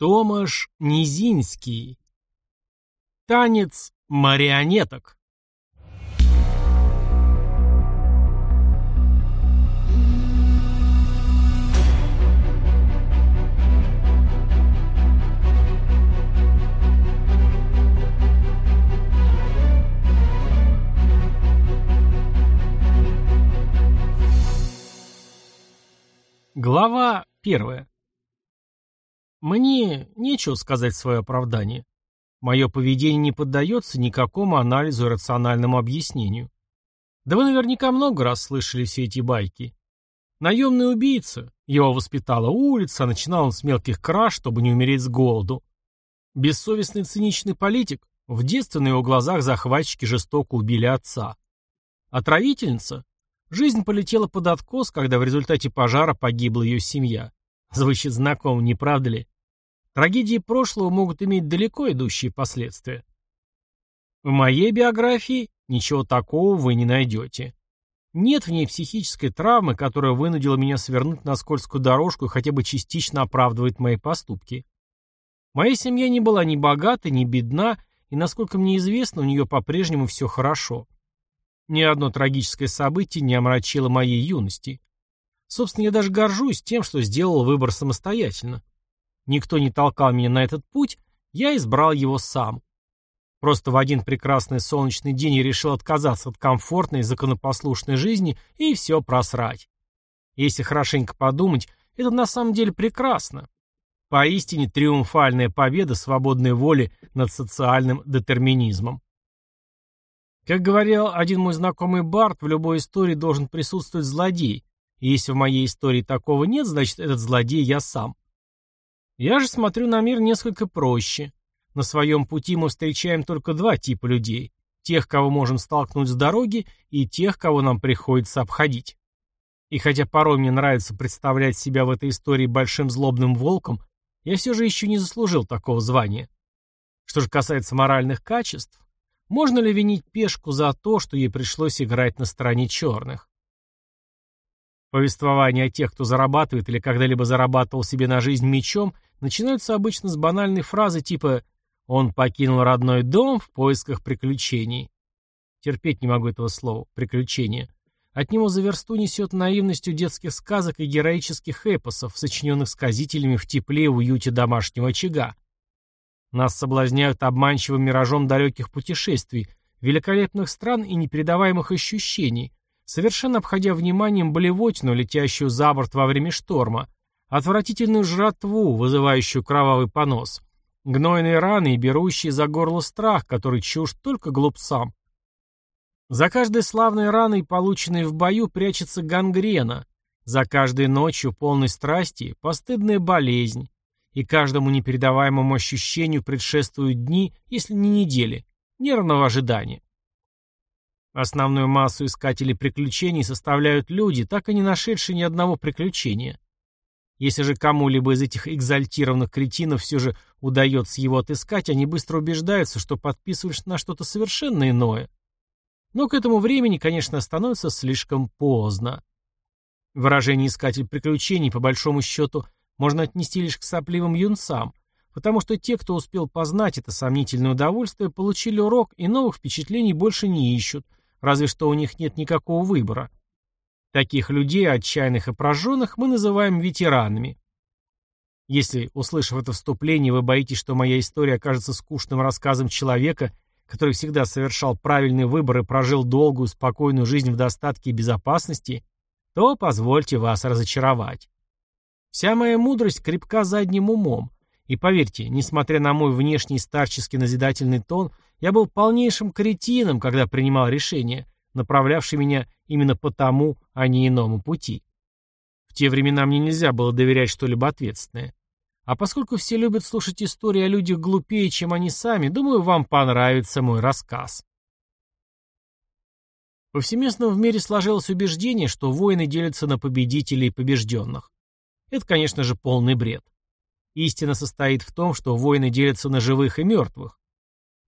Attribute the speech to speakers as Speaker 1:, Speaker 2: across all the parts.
Speaker 1: Томаш Низинский. Танец марионеток. Глава первая. Мне нечего сказать в свое оправдание. Мое поведение не поддается никакому анализу и рациональному объяснению. Да вы наверняка много раз слышали все эти байки. Наемный убийца, его воспитала улица, начинал он с мелких краж, чтобы не умереть с голоду. Бессовестный циничный политик, в детстве на его глазах захватчики жестоко убили отца. Отравительница, жизнь полетела под откос, когда в результате пожара погибла ее семья. Звучит знакомо, не правда ли? Трагедии прошлого могут иметь далеко идущие последствия. В моей биографии ничего такого вы не найдете. Нет в ней психической травмы, которая вынудила меня свернуть на скользкую дорожку и хотя бы частично оправдывает мои поступки. Моя семья не была ни богата, ни бедна, и, насколько мне известно, у нее по-прежнему все хорошо. Ни одно трагическое событие не омрачило моей юности. Собственно, я даже горжусь тем, что сделал выбор самостоятельно. Никто не толкал меня на этот путь, я избрал его сам. Просто в один прекрасный солнечный день я решил отказаться от комфортной, законопослушной жизни и все просрать. Если хорошенько подумать, это на самом деле прекрасно. Поистине триумфальная победа свободной воли над социальным детерминизмом. Как говорил один мой знакомый Барт, в любой истории должен присутствовать злодей, и если в моей истории такого нет, значит, этот злодей я сам. Я же смотрю на мир несколько проще. На своем пути мы встречаем только два типа людей. Тех, кого можем столкнуть с дороги, и тех, кого нам приходится обходить. И хотя порой мне нравится представлять себя в этой истории большим злобным волком, я все же еще не заслужил такого звания. Что же касается моральных качеств, можно ли винить пешку за то, что ей пришлось играть на стороне черных? Повествования о тех, кто зарабатывает или когда-либо зарабатывал себе на жизнь мечом, начинаются обычно с банальной фразы типа «Он покинул родной дом в поисках приключений». Терпеть не могу этого слова «приключения». От него за версту несет наивностью детских сказок и героических эпосов, сочиненных сказителями в тепле и уюте домашнего очага. Нас соблазняют обманчивым миражом далеких путешествий, великолепных стран и непередаваемых ощущений, совершенно обходя вниманием болевотину, летящую за борт во время шторма, отвратительную жратву, вызывающую кровавый понос, гнойные раны и берущие за горло страх, который чушь только глупцам. За каждой славной раной, полученной в бою, прячется гангрена, за каждой ночью полной страсти постыдная болезнь, и каждому непередаваемому ощущению предшествуют дни, если не недели, нервного ожидания. Основную массу искателей приключений составляют люди, так и не нашедшие ни одного приключения. Если же кому-либо из этих экзальтированных кретинов все же удается его отыскать, они быстро убеждаются, что подписываешь на что-то совершенно иное. Но к этому времени, конечно, становится слишком поздно. Выражение «искатель приключений» по большому счету можно отнести лишь к сопливым юнцам, потому что те, кто успел познать это сомнительное удовольствие, получили урок и новых впечатлений больше не ищут – разве что у них нет никакого выбора. Таких людей, отчаянных и прожженных, мы называем ветеранами. Если, услышав это вступление, вы боитесь, что моя история окажется скучным рассказом человека, который всегда совершал правильный выбор и прожил долгую, спокойную жизнь в достатке и безопасности, то позвольте вас разочаровать. Вся моя мудрость крепка задним умом, и поверьте, несмотря на мой внешний старческий назидательный тон, я был полнейшим кретином, когда принимал решение, направлявшее меня именно по тому, а не иному пути. В те времена мне нельзя было доверять что-либо ответственное. А поскольку все любят слушать истории о людях глупее, чем они сами, думаю, вам понравится мой рассказ. Повсеместно в мире сложилось убеждение, что войны делятся на победителей и побежденных. Это, конечно же, полный бред. Истина состоит в том, что войны делятся на живых и мертвых.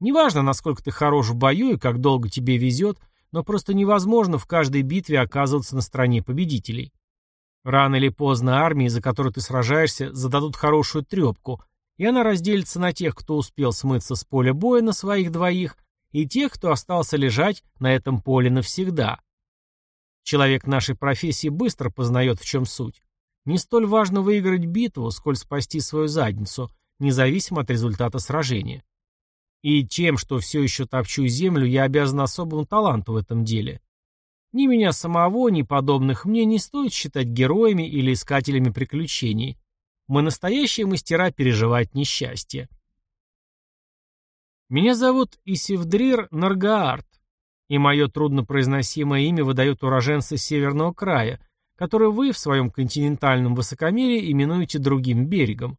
Speaker 1: Неважно, насколько ты хорош в бою и как долго тебе везет, но просто невозможно в каждой битве оказываться на стороне победителей. Рано или поздно армии, за которую ты сражаешься, зададут хорошую трепку, и она разделится на тех, кто успел смыться с поля боя на своих двоих, и тех, кто остался лежать на этом поле навсегда. Человек нашей профессии быстро познает, в чем суть. Не столь важно выиграть битву, сколь спасти свою задницу, независимо от результата сражения. И тем, что все еще топчу землю, я обязан особому таланту в этом деле. Ни меня самого, ни подобных мне не стоит считать героями или искателями приключений. Мы настоящие мастера переживать несчастье. Меня зовут Исивдрир Наргаарт, и мое труднопроизносимое имя выдают уроженцы Северного края, который вы в своем континентальном высокомерии именуете другим берегом.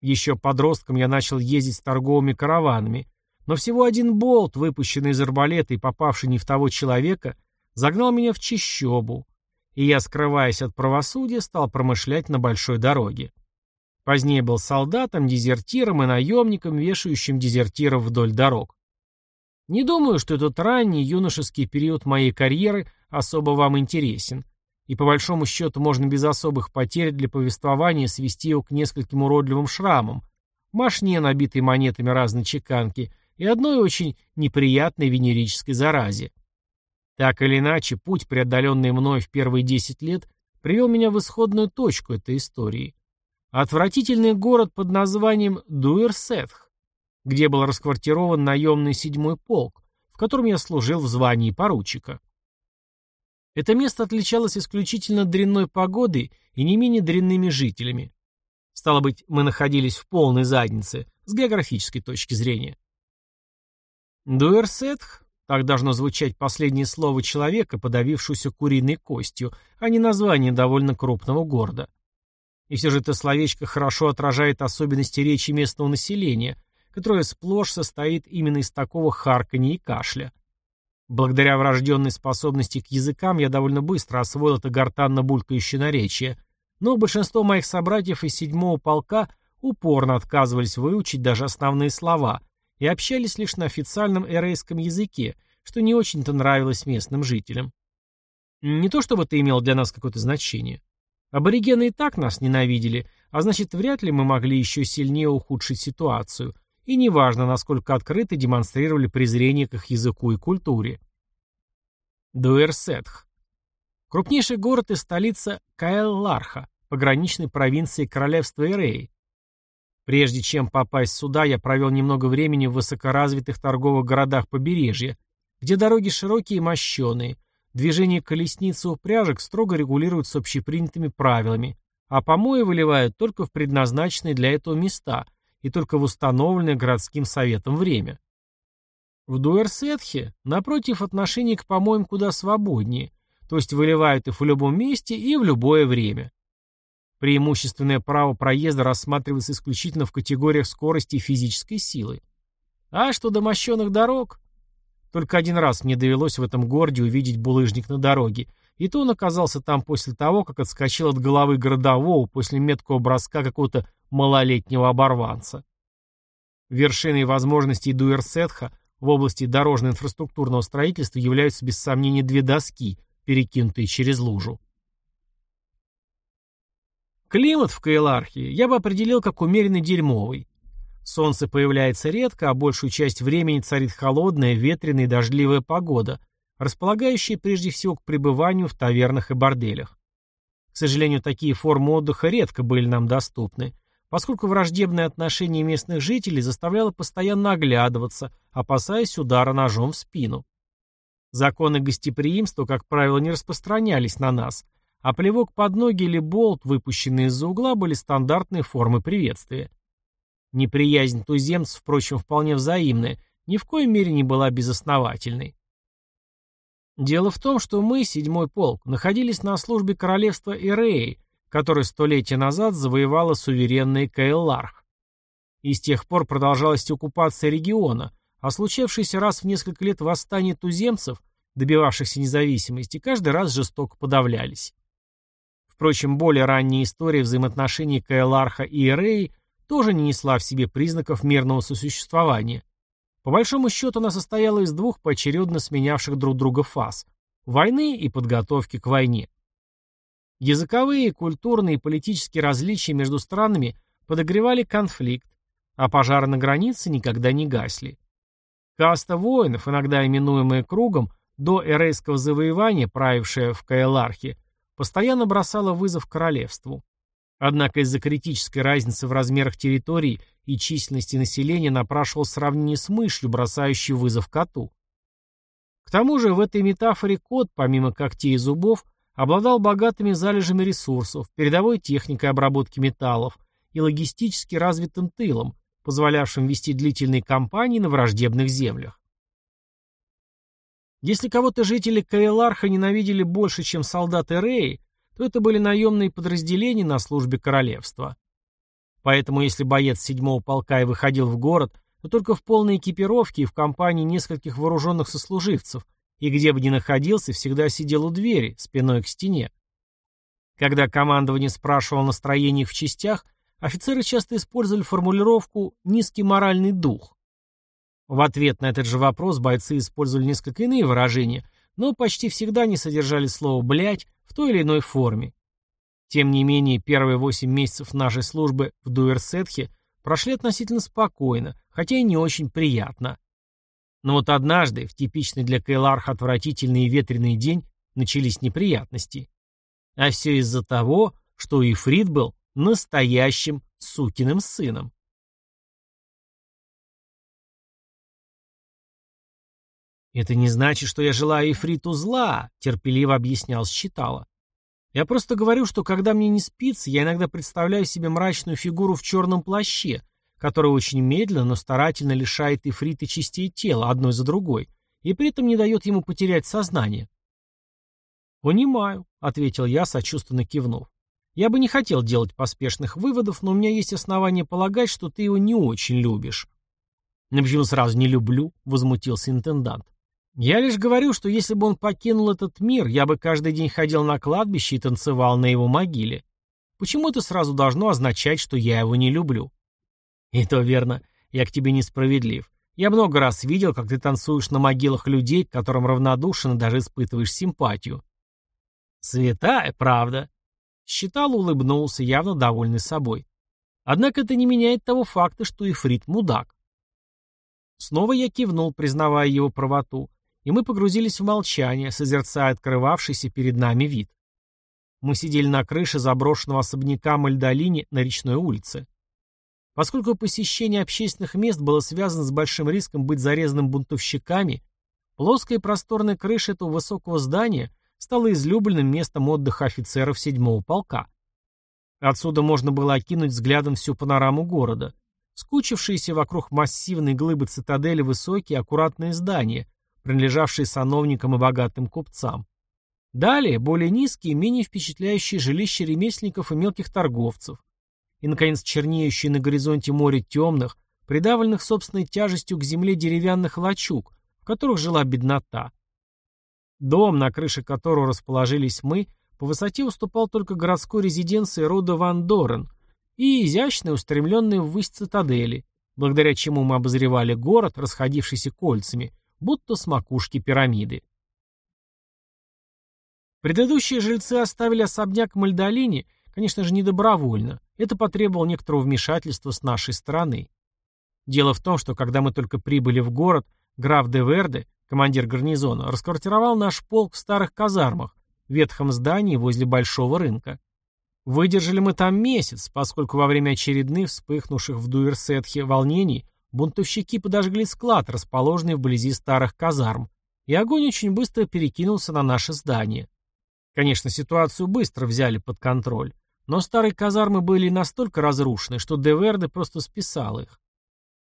Speaker 1: Еще подростком я начал ездить с торговыми караванами, но всего один болт, выпущенный из арбалета и попавший не в того человека, загнал меня в чищобу, и я, скрываясь от правосудия, стал промышлять на большой дороге. Позднее был солдатом, дезертиром и наемником, вешающим дезертиров вдоль дорог. Не думаю, что этот ранний юношеский период моей карьеры особо вам интересен, и по большому счету можно без особых потерь для повествования свести его к нескольким уродливым шрамам, машне, набитой монетами разной чеканки, и одной очень неприятной венерической заразе. Так или иначе, путь, преодоленный мной в первые десять лет, привел меня в исходную точку этой истории. Отвратительный город под названием Дуэрсетх, где был расквартирован наемный седьмой полк, в котором я служил в звании поручика. Это место отличалось исключительно дрянной погодой и не менее дрянными жителями. Стало быть, мы находились в полной заднице, с географической точки зрения. Дуэрсетх, так должно звучать последнее слово человека, подавившегося куриной костью, а не название довольно крупного города. И все же это словечко хорошо отражает особенности речи местного населения, которое сплошь состоит именно из такого харканья и кашля. Благодаря врожденной способности к языкам я довольно быстро освоил это гортанно-булькающее наречие, но большинство моих собратьев из седьмого полка упорно отказывались выучить даже основные слова и общались лишь на официальном эрейском языке, что не очень-то нравилось местным жителям. Не то чтобы это имело для нас какое-то значение. Аборигены и так нас ненавидели, а значит, вряд ли мы могли еще сильнее ухудшить ситуацию, и неважно, насколько открыто демонстрировали презрение к их языку и культуре. Дуэрсетх. Крупнейший город и столица Каэлларха, пограничной провинции королевства Иреи. Прежде чем попасть сюда, я провел немного времени в высокоразвитых торговых городах побережья, где дороги широкие и мощеные, движение колесниц и упряжек строго регулируются общепринятыми правилами, а помои выливают только в предназначенные для этого места – и только в установленное городским советом время. В Дуэрсетхе, напротив, отношение к помоям куда свободнее, то есть выливают их в любом месте и в любое время. Преимущественное право проезда рассматривается исключительно в категориях скорости и физической силы. А что до мощенных дорог? Только один раз мне довелось в этом городе увидеть булыжник на дороге, и то он оказался там после того, как отскочил от головы городового после меткого броска какого-то малолетнего оборванца. Вершиной возможностей Дуэрсетха в области дорожно-инфраструктурного строительства являются без сомнения две доски, перекинутые через лужу. Климат в Каэлархии я бы определил как умеренно дерьмовый. Солнце появляется редко, а большую часть времени царит холодная, ветреная и дождливая погода, располагающая прежде всего к пребыванию в тавернах и борделях. К сожалению, такие формы отдыха редко были нам доступны, поскольку враждебное отношение местных жителей заставляло постоянно оглядываться, опасаясь удара ножом в спину. Законы гостеприимства, как правило, не распространялись на нас, а плевок под ноги или болт, выпущенные из-за угла, были стандартной формы приветствия. Неприязнь туземцев, впрочем, вполне взаимная, ни в коей мере не была безосновательной. Дело в том, что мы, седьмой полк, находились на службе королевства Иреи, который столетия назад завоевала суверенный Каэлларх. И с тех пор продолжалась оккупация региона, а случавшиеся раз в несколько лет восстания туземцев, добивавшихся независимости, каждый раз жестоко подавлялись. Впрочем, более ранняя история взаимоотношений Каэларха и Эреи тоже не несла в себе признаков мирного сосуществования. По большому счету она состояла из двух поочередно сменявших друг друга фаз – войны и подготовки к войне. Языковые, культурные и политические различия между странами подогревали конфликт, а пожары на границе никогда не гасли. Каста воинов, иногда именуемая кругом, до эрейского завоевания, правившая в Каэлархе, постоянно бросала вызов королевству. Однако из-за критической разницы в размерах территорий и численности населения напрашивал сравнение с мышью, бросающей вызов коту. К тому же в этой метафоре кот, помимо когтей и зубов, обладал богатыми залежами ресурсов, передовой техникой обработки металлов и логистически развитым тылом, позволявшим вести длительные кампании на враждебных землях. Если кого-то жители Каэларха ненавидели больше, чем солдаты Реи, то это были наемные подразделения на службе королевства. Поэтому если боец седьмого полка и выходил в город, то только в полной экипировке и в компании нескольких вооруженных сослуживцев, и где бы ни находился, всегда сидел у двери, спиной к стене. Когда командование спрашивало о настроениях в частях, офицеры часто использовали формулировку «низкий моральный дух». В ответ на этот же вопрос бойцы использовали несколько иные выражения, но почти всегда не содержали слово «блядь», в той или иной форме. Тем не менее, первые восемь месяцев нашей службы в Дуэрсетхе прошли относительно спокойно, хотя и не очень приятно. Но вот однажды, в типичный для Кейларха отвратительный и ветреный день, начались неприятности. А все из-за того, что Ифрит был настоящим сукиным сыном. «Это не значит, что я желаю Ифриту зла», — терпеливо объяснял Считала. «Я просто говорю, что когда мне не спится, я иногда представляю себе мрачную фигуру в черном плаще, которая очень медленно, но старательно лишает Ифрита частей тела, одной за другой, и при этом не дает ему потерять сознание». «Понимаю», — ответил я, сочувственно кивнув. «Я бы не хотел делать поспешных выводов, но у меня есть основания полагать, что ты его не очень любишь». «Ну почему сразу не люблю?» — возмутился интендант. Я лишь говорю, что если бы он покинул этот мир, я бы каждый день ходил на кладбище и танцевал на его могиле. Почему это сразу должно означать, что я его не люблю? И то верно, я к тебе несправедлив. Я много раз видел, как ты танцуешь на могилах людей, к которым равнодушен и даже испытываешь симпатию. Святая правда. Считал, улыбнулся, явно довольный собой. Однако это не меняет того факта, что Ифрит мудак. Снова я кивнул, признавая его правоту и мы погрузились в молчание, созерцая открывавшийся перед нами вид. Мы сидели на крыше заброшенного особняка Мальдолини на речной улице. Поскольку посещение общественных мест было связано с большим риском быть зарезанным бунтовщиками, плоская и просторная крыша этого высокого здания стала излюбленным местом отдыха офицеров седьмого полка. Отсюда можно было окинуть взглядом всю панораму города. Скучившиеся вокруг массивной глыбы цитадели высокие аккуратные здания, принадлежавшие сановникам и богатым купцам. Далее, более низкие, менее впечатляющие жилища ремесленников и мелких торговцев. И, наконец, чернеющие на горизонте море темных, придавленных собственной тяжестью к земле деревянных лачуг, в которых жила беднота. Дом, на крыше которого расположились мы, по высоте уступал только городской резиденции рода Ван Дорен и изящной, устремленной ввысь цитадели, благодаря чему мы обозревали город, расходившийся кольцами, будто с макушки пирамиды. Предыдущие жильцы оставили особняк Мальдолини, конечно же, не добровольно. Это потребовало некоторого вмешательства с нашей стороны. Дело в том, что когда мы только прибыли в город, граф де Верде, командир гарнизона, расквартировал наш полк в старых казармах, в ветхом здании возле Большого рынка. Выдержали мы там месяц, поскольку во время очередных вспыхнувших в Дуэрсетхе волнений Бунтовщики подожгли склад, расположенный вблизи старых казарм, и огонь очень быстро перекинулся на наше здание. Конечно, ситуацию быстро взяли под контроль, но старые казармы были настолько разрушены, что Деверде просто списал их.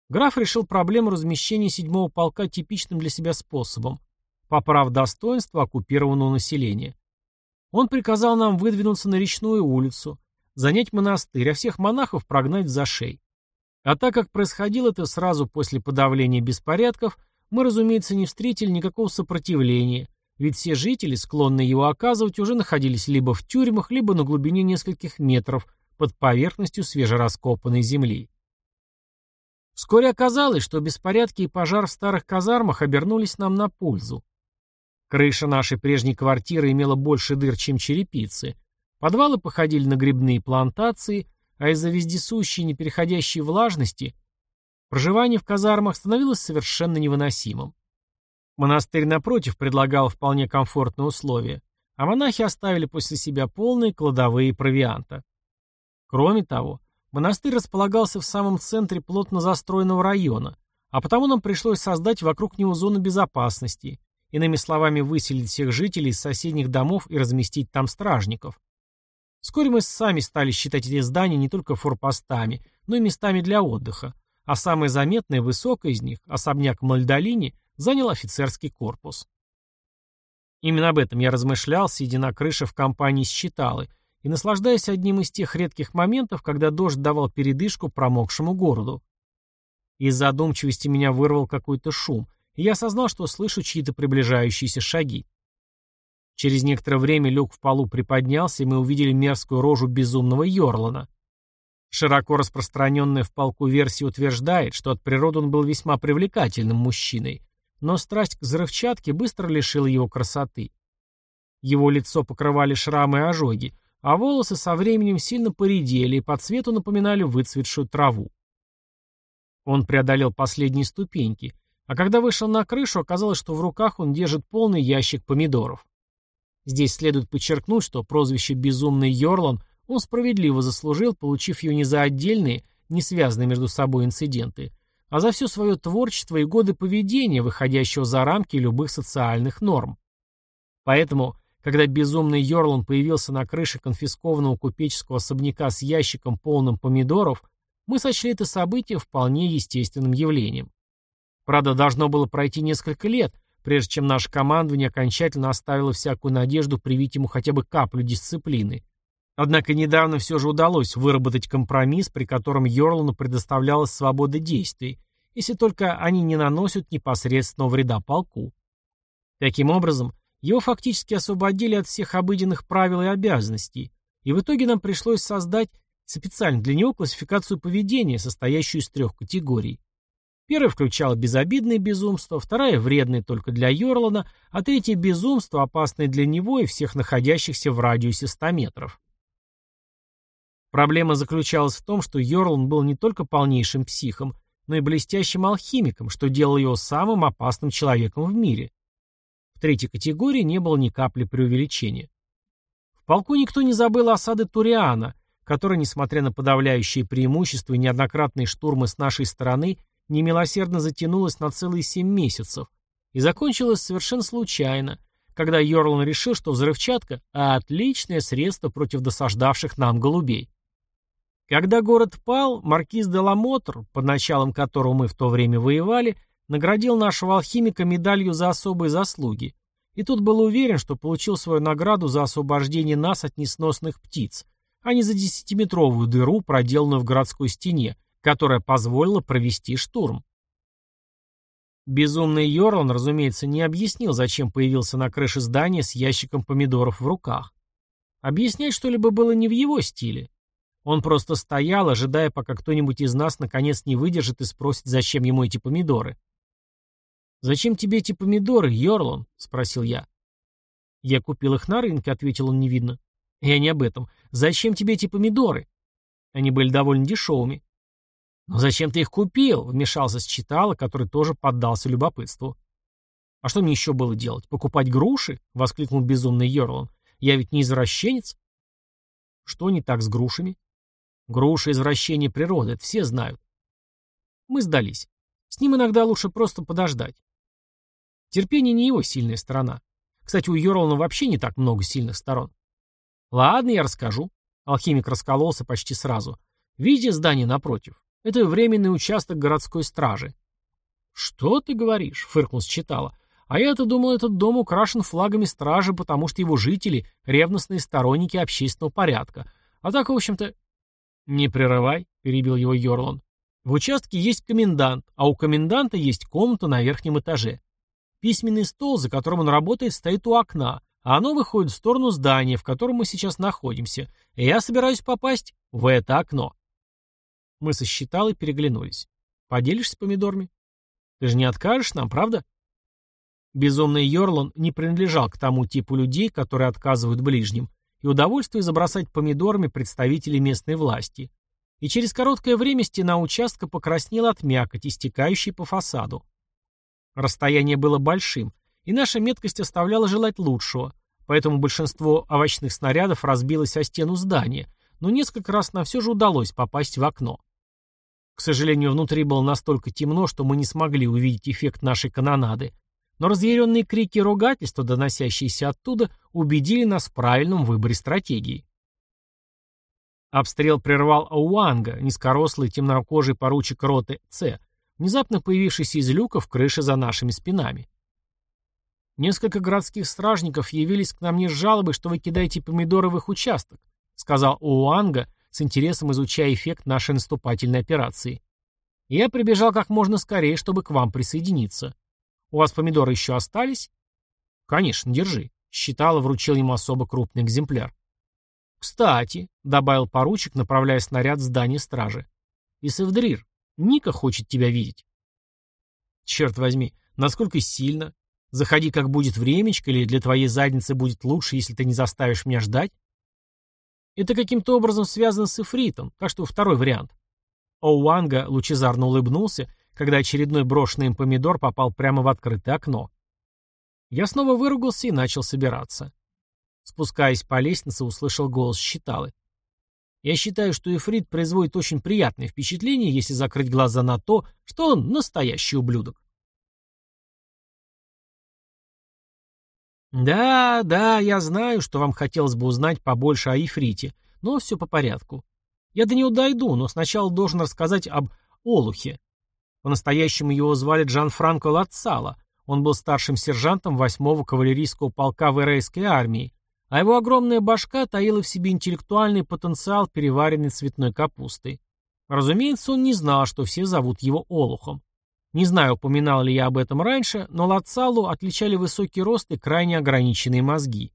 Speaker 1: Граф решил проблему размещения седьмого полка типичным для себя способом, поправ достоинство оккупированного населения. Он приказал нам выдвинуться на речную улицу, занять монастырь, а всех монахов прогнать за шей. А так как происходило это сразу после подавления беспорядков, мы, разумеется, не встретили никакого сопротивления, ведь все жители, склонные его оказывать, уже находились либо в тюрьмах, либо на глубине нескольких метров под поверхностью свежераскопанной земли. Вскоре оказалось, что беспорядки и пожар в старых казармах обернулись нам на пользу. Крыша нашей прежней квартиры имела больше дыр, чем черепицы. Подвалы походили на грибные плантации, а из-за вездесущей непереходящей влажности проживание в казармах становилось совершенно невыносимым. Монастырь, напротив, предлагал вполне комфортные условия, а монахи оставили после себя полные кладовые провианта. Кроме того, монастырь располагался в самом центре плотно застроенного района, а потому нам пришлось создать вокруг него зону безопасности, иными словами, выселить всех жителей из соседних домов и разместить там стражников. Вскоре мы сами стали считать эти здания не только форпостами, но и местами для отдыха, а самое заметное высокое из них, особняк Мальдолини, занял офицерский корпус. Именно об этом я размышлял, сидя на крыше в компании с Читалы, и наслаждаясь одним из тех редких моментов, когда дождь давал передышку промокшему городу. Из задумчивости меня вырвал какой-то шум, и я осознал, что слышу чьи-то приближающиеся шаги. Через некоторое время люк в полу приподнялся, и мы увидели мерзкую рожу безумного Йорлана. Широко распространенная в полку версия утверждает, что от природы он был весьма привлекательным мужчиной, но страсть к взрывчатке быстро лишила его красоты. Его лицо покрывали шрамы и ожоги, а волосы со временем сильно поредели и по цвету напоминали выцветшую траву. Он преодолел последние ступеньки, а когда вышел на крышу, оказалось, что в руках он держит полный ящик помидоров. Здесь следует подчеркнуть, что прозвище «Безумный Йорлан» он справедливо заслужил, получив ее не за отдельные, не связанные между собой инциденты, а за все свое творчество и годы поведения, выходящего за рамки любых социальных норм. Поэтому, когда безумный Йорлан появился на крыше конфискованного купеческого особняка с ящиком полным помидоров, мы сочли это событие вполне естественным явлением. Правда, должно было пройти несколько лет, прежде чем наше командование окончательно оставило всякую надежду привить ему хотя бы каплю дисциплины. Однако недавно все же удалось выработать компромисс, при котором Йорлану предоставлялась свобода действий, если только они не наносят непосредственного вреда полку. Таким образом, его фактически освободили от всех обыденных правил и обязанностей, и в итоге нам пришлось создать специально для него классификацию поведения, состоящую из трех категорий. Первая включала безобидное безумство, вторая – вредное только для Йорлана, а третье – безумство, опасное для него и всех находящихся в радиусе 100 метров. Проблема заключалась в том, что Йорлан был не только полнейшим психом, но и блестящим алхимиком, что делало его самым опасным человеком в мире. В третьей категории не было ни капли преувеличения. В полку никто не забыл осады Туриана, которая, несмотря на подавляющие преимущества и неоднократные штурмы с нашей стороны, немилосердно затянулась на целые семь месяцев и закончилась совершенно случайно, когда Йорлан решил, что взрывчатка – отличное средство против досаждавших нам голубей. Когда город пал, маркиз де Ламотр, под началом которого мы в то время воевали, наградил нашего алхимика медалью за особые заслуги. И тут был уверен, что получил свою награду за освобождение нас от несносных птиц, а не за десятиметровую дыру, проделанную в городской стене, которая позволила провести штурм. Безумный Йорлан, разумеется, не объяснил, зачем появился на крыше здания с ящиком помидоров в руках. Объяснять что-либо было не в его стиле. Он просто стоял, ожидая, пока кто-нибудь из нас наконец не выдержит и спросит, зачем ему эти помидоры. «Зачем тебе эти помидоры, Йорлан?» — спросил я. «Я купил их на рынке», — ответил он невидно. «Я не об этом. Зачем тебе эти помидоры?» Они были довольно дешевыми. «Но зачем ты их купил?» — вмешался Считала, который тоже поддался любопытству. «А что мне еще было делать? Покупать груши?» — воскликнул безумный Йорлан. «Я ведь не извращенец». «Что не так с грушами?» Груша — извращение природы, это все знают. Мы сдались. С ним иногда лучше просто подождать. Терпение не его сильная сторона. Кстати, у Йорлана вообще не так много сильных сторон. Ладно, я расскажу. Алхимик раскололся почти сразу. Видите здание напротив? Это временный участок городской стражи. Что ты говоришь? Фыркнул считала. А я-то думал, этот дом украшен флагами стражи, потому что его жители — ревностные сторонники общественного порядка. А так, в общем-то, «Не прерывай», — перебил его Йорлан. «В участке есть комендант, а у коменданта есть комната на верхнем этаже. Письменный стол, за которым он работает, стоит у окна, а оно выходит в сторону здания, в котором мы сейчас находимся, и я собираюсь попасть в это окно». Мы сосчитал и переглянулись. «Поделишься помидорами? Ты же не откажешь нам, правда?» Безумный Йорлан не принадлежал к тому типу людей, которые отказывают ближним, и удовольствие забросать помидорами представителей местной власти. и через короткое время стена участка покраснела от мякоти, стекающей по фасаду. Расстояние было большим, и наша меткость оставляла желать лучшего, поэтому большинство овощных снарядов разбилось о стену здания, но несколько раз нам все же удалось попасть в окно. К сожалению, внутри было настолько темно, что мы не смогли увидеть эффект нашей канонады, но разъяренные крики и ругательства, доносящиеся оттуда, убедили нас в правильном выборе стратегии. Обстрел прервал Ауанга, низкорослый темнокожий поручик роты С, внезапно появившийся из люка в крыше за нашими спинами. Несколько городских стражников явились к нам не с жалобой, что вы кидаете помидоры в их участок, сказал Ауанга, с интересом изучая эффект нашей наступательной операции. я прибежал как можно скорее, чтобы к вам присоединиться. У вас помидоры еще остались? Конечно, держи. Считал и вручил ему особо крупный экземпляр. «Кстати», — добавил поручик, направляя снаряд в здание стражи, — «Исевдрир, Ника хочет тебя видеть». «Черт возьми, насколько сильно? Заходи, как будет времечко, или для твоей задницы будет лучше, если ты не заставишь меня ждать?» Это каким-то образом связано с Эфритом, так что второй вариант. Оуанга лучезарно улыбнулся, когда очередной брошенный им помидор попал прямо в открытое окно. Я снова выругался и начал собираться. Спускаясь по лестнице, услышал голос считалы. Я считаю, что Эфрит производит очень приятное впечатление, если закрыть глаза на то, что он настоящий ублюдок. Да, да, я знаю, что вам хотелось бы узнать побольше о Ефрите, но все по порядку. Я до него дойду, но сначала должен рассказать об Олухе. По-настоящему его звали Джан-Франко Лацала. Он был старшим сержантом 8-го кавалерийского полка в армии, а его огромная башка таила в себе интеллектуальный потенциал, переваренный цветной капустой. Разумеется, он не знал, что все зовут его Олухом. Не знаю, упоминал ли я об этом раньше, но Лацалу отличали высокий рост и крайне ограниченные мозги.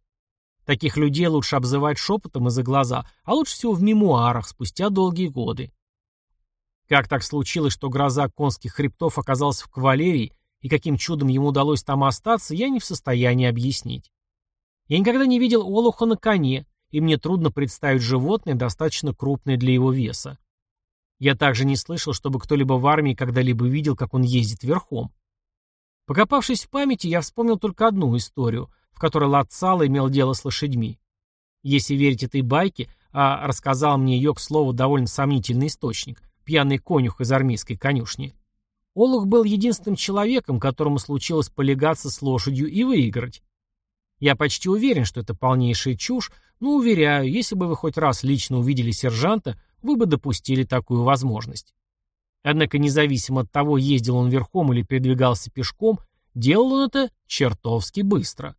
Speaker 1: Таких людей лучше обзывать шепотом из-за глаза, а лучше всего в мемуарах спустя долгие годы. Как так случилось, что гроза конских хребтов оказался в кавалерии, и каким чудом ему удалось там остаться, я не в состоянии объяснить. Я никогда не видел олуха на коне, и мне трудно представить животное, достаточно крупное для его веса. Я также не слышал, чтобы кто-либо в армии когда-либо видел, как он ездит верхом. Покопавшись в памяти, я вспомнил только одну историю, в которой Лацала имел дело с лошадьми. Если верить этой байке, а рассказал мне ее, к слову, довольно сомнительный источник, пьяный конюх из армейской конюшни. Олух был единственным человеком, которому случилось полегаться с лошадью и выиграть. Я почти уверен, что это полнейшая чушь, но уверяю, если бы вы хоть раз лично увидели сержанта, вы бы допустили такую возможность. Однако независимо от того, ездил он верхом или передвигался пешком, делал он это чертовски быстро.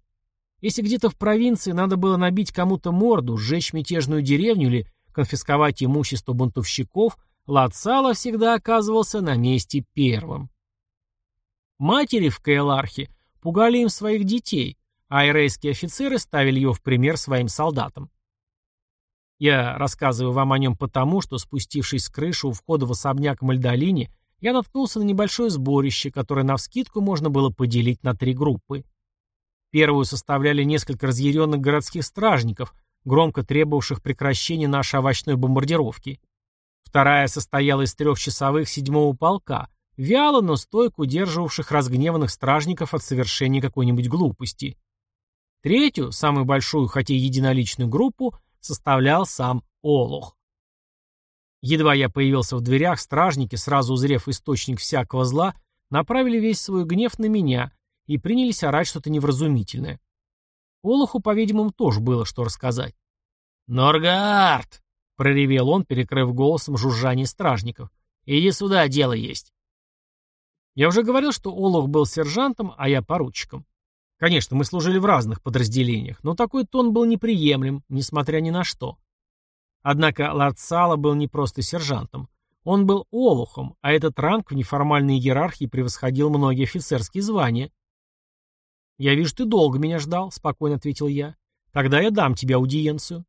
Speaker 1: Если где-то в провинции надо было набить кому-то морду, сжечь мятежную деревню или конфисковать имущество бунтовщиков, Лацала всегда оказывался на месте первым. Матери в Каэлархе пугали им своих детей, а айрейские офицеры ставили его в пример своим солдатам. Я рассказываю вам о нем потому, что, спустившись с крыши у входа в особняк Мальдолини, я наткнулся на небольшое сборище, которое навскидку можно было поделить на три группы. Первую составляли несколько разъяренных городских стражников, громко требовавших прекращения нашей овощной бомбардировки. Вторая состояла из трехчасовых седьмого полка, вяло, но стойко удерживавших разгневанных стражников от совершения какой-нибудь глупости. Третью, самую большую, хотя и единоличную группу, составлял сам Олух. Едва я появился в дверях, стражники, сразу узрев источник всякого зла, направили весь свой гнев на меня и принялись орать что-то невразумительное. Олуху, по-видимому, тоже было что рассказать. «Норгард!» — проревел он, перекрыв голосом жужжание стражников. «Иди сюда, дело есть». Я уже говорил, что Олух был сержантом, а я поручиком. Конечно, мы служили в разных подразделениях, но такой тон был неприемлем, несмотря ни на что. Однако Ларцала был не просто сержантом. Он был олухом, а этот ранг в неформальной иерархии превосходил многие офицерские звания. «Я вижу, ты долго меня ждал», — спокойно ответил я. «Тогда я дам тебе аудиенцию».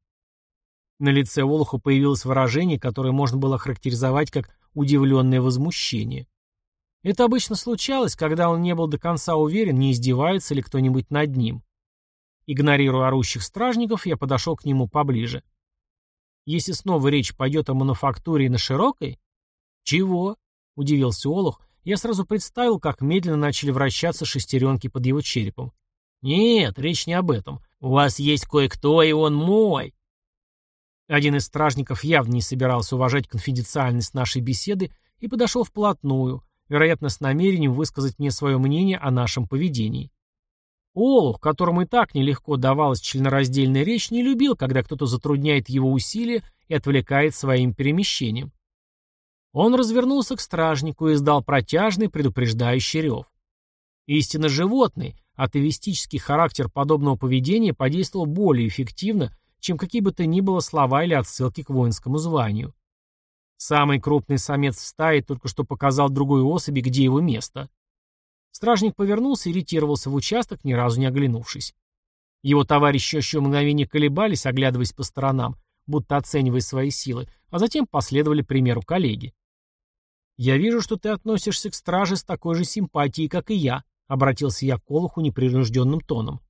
Speaker 1: На лице Олуха появилось выражение, которое можно было характеризовать как удивленное возмущение. Это обычно случалось, когда он не был до конца уверен, не издевается ли кто-нибудь над ним. Игнорируя орущих стражников, я подошел к нему поближе. Если снова речь пойдет о мануфактуре на широкой? Чего? Удивился Олух. Я сразу представил, как медленно начали вращаться шестеренки под его черепом. Нет, речь не об этом. У вас есть кое-кто, и он мой. Один из стражников явно не собирался уважать конфиденциальность нашей беседы и подошел вплотную, вероятно, с намерением высказать мне свое мнение о нашем поведении. Олух, которому и так нелегко давалась членораздельная речь, не любил, когда кто-то затрудняет его усилия и отвлекает своим перемещением. Он развернулся к стражнику и издал протяжный предупреждающий рев. Истинно животный, атовистический характер подобного поведения подействовал более эффективно, чем какие бы то ни было слова или отсылки к воинскому званию. Самый крупный самец в стае только что показал другой особи, где его место. Стражник повернулся и ретировался в участок, ни разу не оглянувшись. Его товарищи еще мгновение колебались, оглядываясь по сторонам, будто оценивая свои силы, а затем последовали примеру коллеги. «Я вижу, что ты относишься к страже с такой же симпатией, как и я», — обратился я к Колуху непринужденным тоном.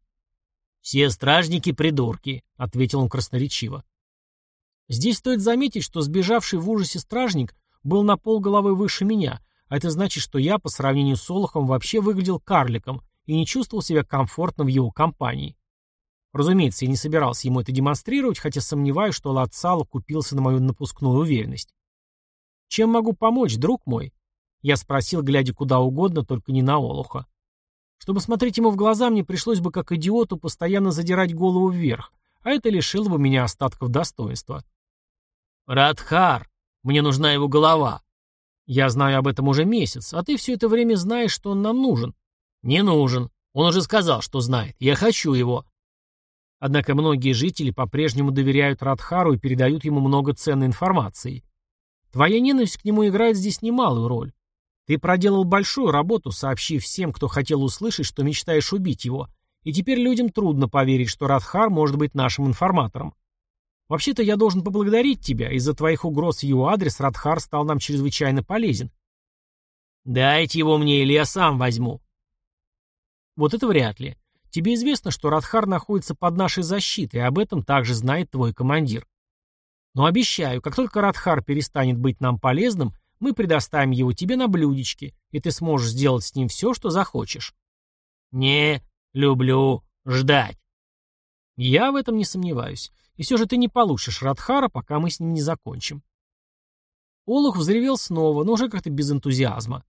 Speaker 1: «Все стражники — придурки», — ответил он красноречиво. Здесь стоит заметить, что сбежавший в ужасе стражник был на полголовы выше меня, а это значит, что я, по сравнению с Олухом, вообще выглядел карликом и не чувствовал себя комфортно в его компании. Разумеется, я не собирался ему это демонстрировать, хотя сомневаюсь, что Лацало купился на мою напускную уверенность. «Чем могу помочь, друг мой?» Я спросил, глядя куда угодно, только не на Олуха. Чтобы смотреть ему в глаза, мне пришлось бы, как идиоту, постоянно задирать голову вверх, а это лишило бы меня остатков достоинства. «Радхар, мне нужна его голова». «Я знаю об этом уже месяц, а ты все это время знаешь, что он нам нужен». «Не нужен. Он уже сказал, что знает. Я хочу его». Однако многие жители по-прежнему доверяют Радхару и передают ему много ценной информации. Твоя ненависть к нему играет здесь немалую роль. Ты проделал большую работу, сообщив всем, кто хотел услышать, что мечтаешь убить его, и теперь людям трудно поверить, что Радхар может быть нашим информатором. Вообще-то я должен поблагодарить тебя. Из-за твоих угроз в его адрес Радхар стал нам чрезвычайно полезен. Дайте его мне, или я сам возьму. Вот это вряд ли. Тебе известно, что Радхар находится под нашей защитой, и об этом также знает твой командир. Но обещаю, как только Радхар перестанет быть нам полезным, мы предоставим его тебе на блюдечке, и ты сможешь сделать с ним все, что захочешь. Не люблю ждать. Я в этом не сомневаюсь. И все же ты не получишь Радхара, пока мы с ним не закончим. Олух взревел снова, но уже как-то без энтузиазма.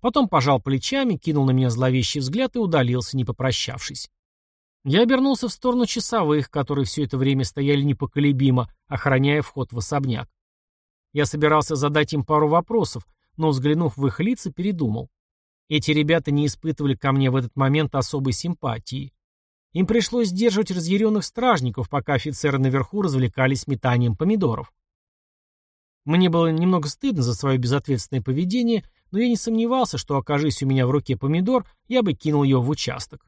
Speaker 1: Потом пожал плечами, кинул на меня зловещий взгляд и удалился, не попрощавшись. Я обернулся в сторону часовых, которые все это время стояли непоколебимо, охраняя вход в особняк. Я собирался задать им пару вопросов, но, взглянув в их лица, передумал. Эти ребята не испытывали ко мне в этот момент особой симпатии. Им пришлось сдерживать разъяренных стражников, пока офицеры наверху развлекались метанием помидоров. Мне было немного стыдно за свое безответственное поведение, но я не сомневался, что, окажись у меня в руке помидор, я бы кинул ее в участок.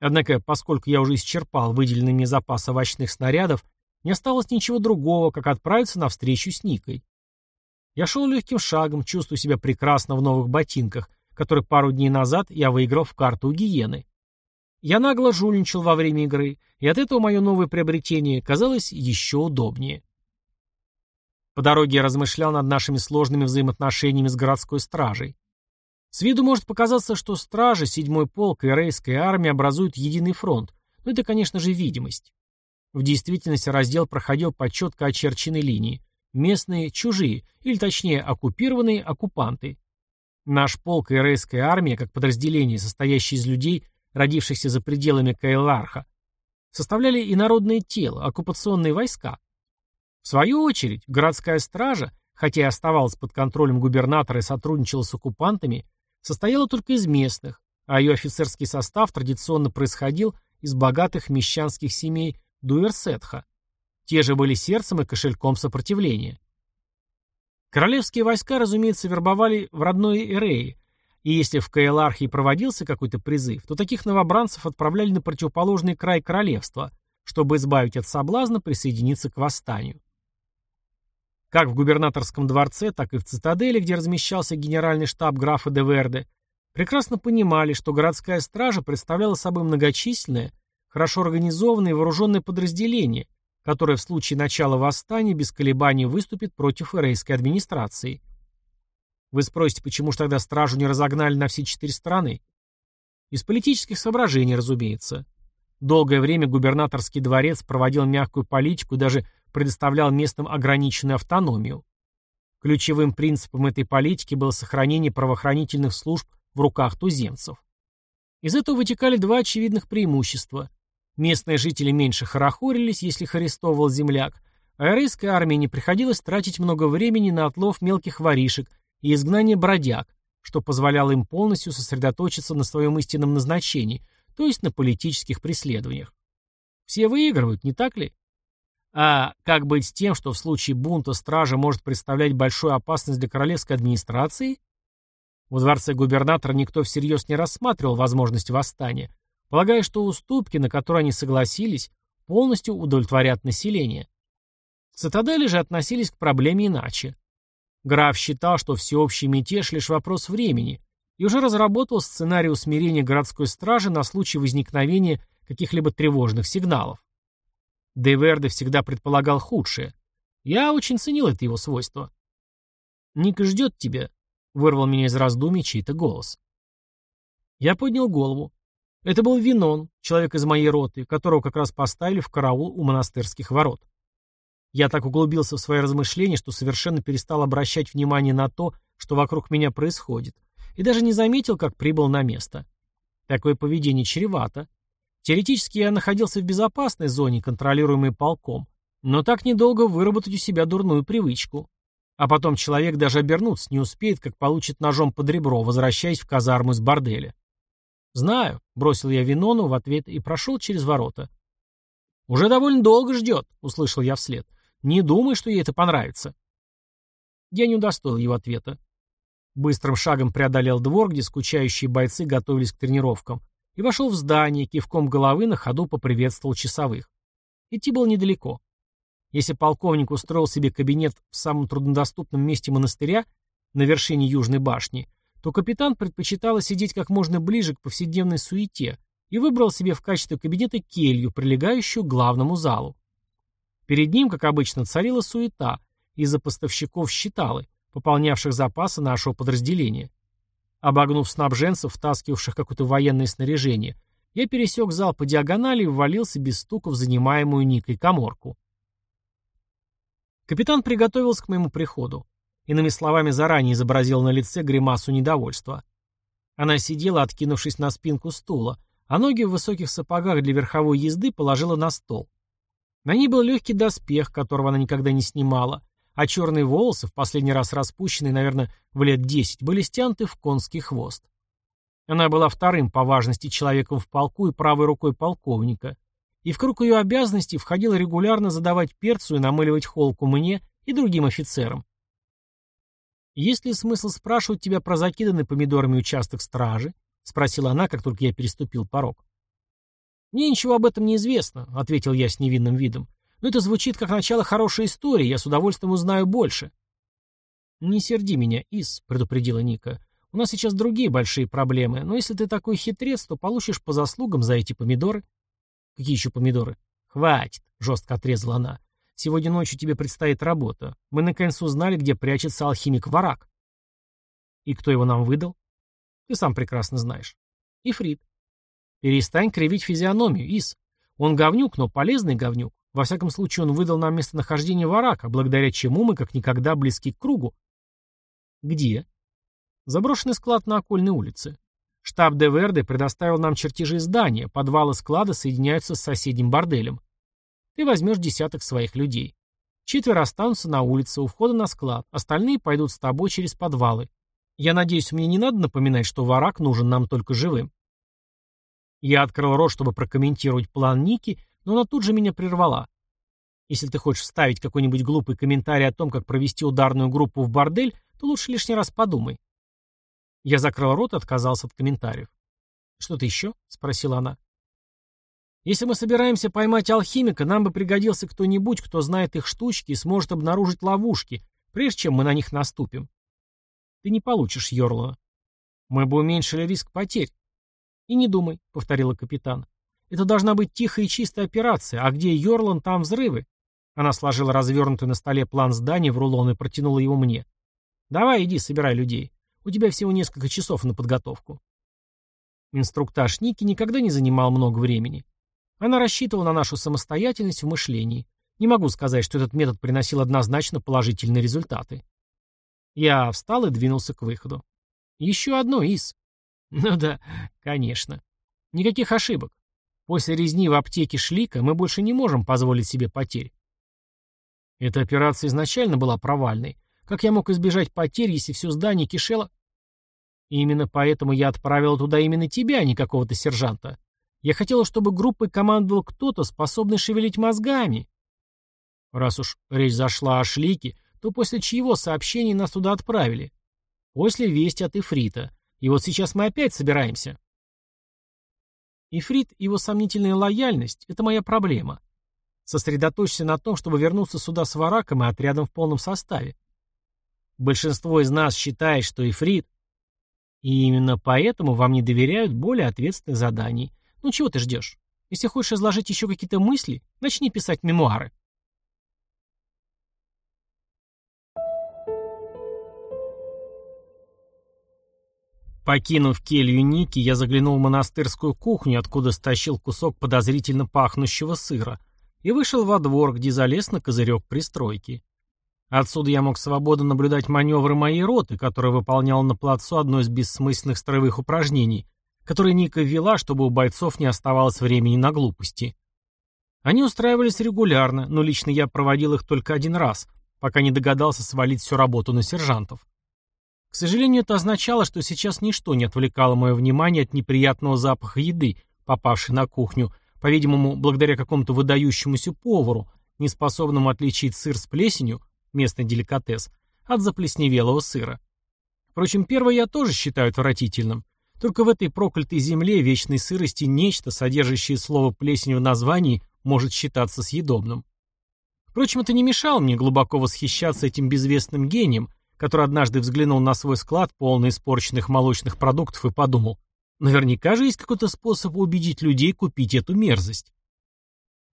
Speaker 1: Однако, поскольку я уже исчерпал выделенный мне запас овощных снарядов, не осталось ничего другого, как отправиться на встречу с Никой. Я шел легким шагом, чувствуя себя прекрасно в новых ботинках, которые пару дней назад я выиграл в карту у гиены. Я нагло жульничал во время игры, и от этого мое новое приобретение казалось еще удобнее. По дороге я размышлял над нашими сложными взаимоотношениями с городской стражей. С виду может показаться, что стражи, седьмой полк и рейская армия образуют единый фронт, но это, конечно же, видимость. В действительности раздел проходил по четко очерченной линии. Местные – чужие, или точнее оккупированные – оккупанты. Наш полк и рейская армия, как подразделение, состоящее из людей, родившихся за пределами Кайларха, составляли и народное тело, оккупационные войска. В свою очередь, городская стража, хотя и оставалась под контролем губернатора и сотрудничала с оккупантами, состояла только из местных, а ее офицерский состав традиционно происходил из богатых мещанских семей Дуэрсетха. Те же были сердцем и кошельком сопротивления. Королевские войска, разумеется, вербовали в родной Эрее, и если в Каэлархии проводился какой-то призыв, то таких новобранцев отправляли на противоположный край королевства, чтобы избавить от соблазна присоединиться к восстанию. Как в губернаторском дворце, так и в цитадели, где размещался генеральный штаб графа де Верде, прекрасно понимали, что городская стража представляла собой многочисленное, хорошо организованное и вооруженное подразделение, которая в случае начала восстания без колебаний выступит против эрейской администрации. Вы спросите, почему же тогда стражу не разогнали на все четыре стороны? Из политических соображений, разумеется. Долгое время губернаторский дворец проводил мягкую политику и даже предоставлял местным ограниченную автономию. Ключевым принципом этой политики было сохранение правоохранительных служб в руках туземцев. Из этого вытекали два очевидных преимущества. Местные жители меньше хорохорились, если арестовывал земляк, а ирейской армии не приходилось тратить много времени на отлов мелких воришек и изгнание бродяг, что позволяло им полностью сосредоточиться на своем истинном назначении, то есть на политических преследованиях. Все выигрывают, не так ли? А как быть с тем, что в случае бунта стража может представлять большую опасность для королевской администрации? В дворце губернатора никто всерьез не рассматривал возможность восстания, полагая, что уступки, на которые они согласились, полностью удовлетворят население. В цитадели же относились к проблеме иначе. Граф считал, что всеобщий мятеж – лишь вопрос времени, и уже разработал сценарий усмирения городской стражи на случай возникновения каких-либо тревожных сигналов. Деверде всегда предполагал худшее. Я очень ценил это его свойство. «Ника ждет тебя», — вырвал меня из раздумий чей-то голос. Я поднял голову. Это был Винон, человек из моей роты, которого как раз поставили в караул у монастырских ворот. Я так углубился в свои размышления, что совершенно перестал обращать внимание на то, что вокруг меня происходит, и даже не заметил, как прибыл на место. Такое поведение чревато. Теоретически я находился в безопасной зоне, контролируемой полком, но так недолго выработать у себя дурную привычку. А потом человек даже обернуться не успеет, как получит ножом под ребро, возвращаясь в казарму из борделя. «Знаю», — бросил я Винону в ответ и прошел через ворота. «Уже довольно долго ждет», — услышал я вслед. «Не думай, что ей это понравится». Я не удостоил его ответа. Быстрым шагом преодолел двор, где скучающие бойцы готовились к тренировкам, и вошел в здание, кивком головы на ходу поприветствовал часовых. Идти было недалеко. Если полковник устроил себе кабинет в самом труднодоступном месте монастыря, на вершине Южной башни, то капитан предпочитал сидеть как можно ближе к повседневной суете и выбрал себе в качестве кабинета келью, прилегающую к главному залу. Перед ним, как обычно, царила суета из-за поставщиков считалы, пополнявших запасы нашего подразделения. Обогнув снабженцев, втаскивавших какое-то военное снаряжение, я пересек зал по диагонали и ввалился без стука в занимаемую Никой коморку. Капитан приготовился к моему приходу. Иными словами, заранее изобразил на лице гримасу недовольства. Она сидела, откинувшись на спинку стула, а ноги в высоких сапогах для верховой езды положила на стол. На ней был легкий доспех, которого она никогда не снимала, а черные волосы, в последний раз распущенные, наверное, в лет десять, были стянуты в конский хвост. Она была вторым по важности человеком в полку и правой рукой полковника, и в круг ее обязанностей входило регулярно задавать перцу и намыливать холку мне и другим офицерам. «Есть ли смысл спрашивать тебя про закиданный помидорами участок стражи?» — спросила она, как только я переступил порог. «Мне ничего об этом не известно», — ответил я с невинным видом. Но это звучит как начало хорошей истории, я с удовольствием узнаю больше. «Не серди меня, Ис», — предупредила Ника. «У нас сейчас другие большие проблемы, но если ты такой хитрец, то получишь по заслугам за эти помидоры». «Какие еще помидоры?» «Хватит», — жестко отрезала она. «Сегодня ночью тебе предстоит работа. Мы наконец узнали, где прячется алхимик Варак». «И кто его нам выдал?» «Ты сам прекрасно знаешь». «Ифрит». «Перестань кривить физиономию, Ис. Он говнюк, но полезный говнюк. Во всяком случае, он выдал нам местонахождение Варака, благодаря чему мы как никогда близки к кругу. Где? Заброшенный склад на окольной улице. Штаб Деверде предоставил нам чертежи здания, подвалы склада соединяются с соседним борделем. Ты возьмешь десяток своих людей. Четверо останутся на улице у входа на склад, остальные пойдут с тобой через подвалы. Я надеюсь, мне не надо напоминать, что Варак нужен нам только живым. Я открыл рот, чтобы прокомментировать план Ники, но она тут же меня прервала. Если ты хочешь вставить какой-нибудь глупый комментарий о том, как провести ударную группу в бордель, то лучше лишний раз подумай. Я закрыл рот и отказался от комментариев. «Что-то еще?» — спросила она. «Если мы собираемся поймать алхимика, нам бы пригодился кто-нибудь, кто знает их штучки и сможет обнаружить ловушки, прежде чем мы на них наступим. Ты не получишь Йорлана. Мы бы уменьшили риск потерь. И не думай, — повторила капитан. Это должна быть тихая и чистая операция, а где Йорлан, там взрывы. Она сложила развернутый на столе план здания в рулон и протянула его мне. «Давай, иди, собирай людей. У тебя всего несколько часов на подготовку». Инструктаж Ники никогда не занимал много времени. Она рассчитывала на нашу самостоятельность в мышлении. Не могу сказать, что этот метод приносил однозначно положительные результаты. Я встал и двинулся к выходу. Еще одно из. Ну да, конечно. Никаких ошибок. После резни в аптеке Шлика мы больше не можем позволить себе потерь. Эта операция изначально была провальной. Как я мог избежать потерь, если все здание кишело? И именно поэтому я отправил туда именно тебя, а не какого-то сержанта. Я хотел, чтобы группой командовал кто-то, способный шевелить мозгами. Раз уж речь зашла о Шлике, то после чьего сообщения нас туда отправили? После вести от Ифрита. И вот сейчас мы опять собираемся. Ифрит его сомнительная лояльность – это моя проблема. Сосредоточься на том, чтобы вернуться сюда с Вараком и отрядом в полном составе. Большинство из нас считает, что Ифрит... И именно поэтому вам не доверяют более ответственных заданий. Ну чего ты ждешь? Если хочешь изложить еще какие-то мысли, начни писать мемуары. Покинув келью Ники, я заглянул в монастырскую кухню, откуда стащил кусок подозрительно пахнущего сыра, и вышел во двор, где залез на козырек пристройки. Отсюда я мог свободно наблюдать маневры моей роты, которая выполняла на плацу одно из бессмысленных строевых упражнений, которые Ника ввела, чтобы у бойцов не оставалось времени на глупости. Они устраивались регулярно, но лично я проводил их только один раз, пока не догадался свалить всю работу на сержантов. К сожалению, это означало, что сейчас ничто не отвлекало мое внимание от неприятного запаха еды, попавшей на кухню, по-видимому, благодаря какому-то выдающемуся повару, неспособному отличить сыр с плесенью, местный деликатес, от заплесневелого сыра. Впрочем, первое я тоже считаю отвратительным. Только в этой проклятой земле вечной сырости нечто, содержащее слово «плесень» в названии, может считаться съедобным. Впрочем, это не мешало мне глубоко восхищаться этим безвестным гением, который однажды взглянул на свой склад, полный испорченных молочных продуктов, и подумал, наверняка же есть какой-то способ убедить людей купить эту мерзость.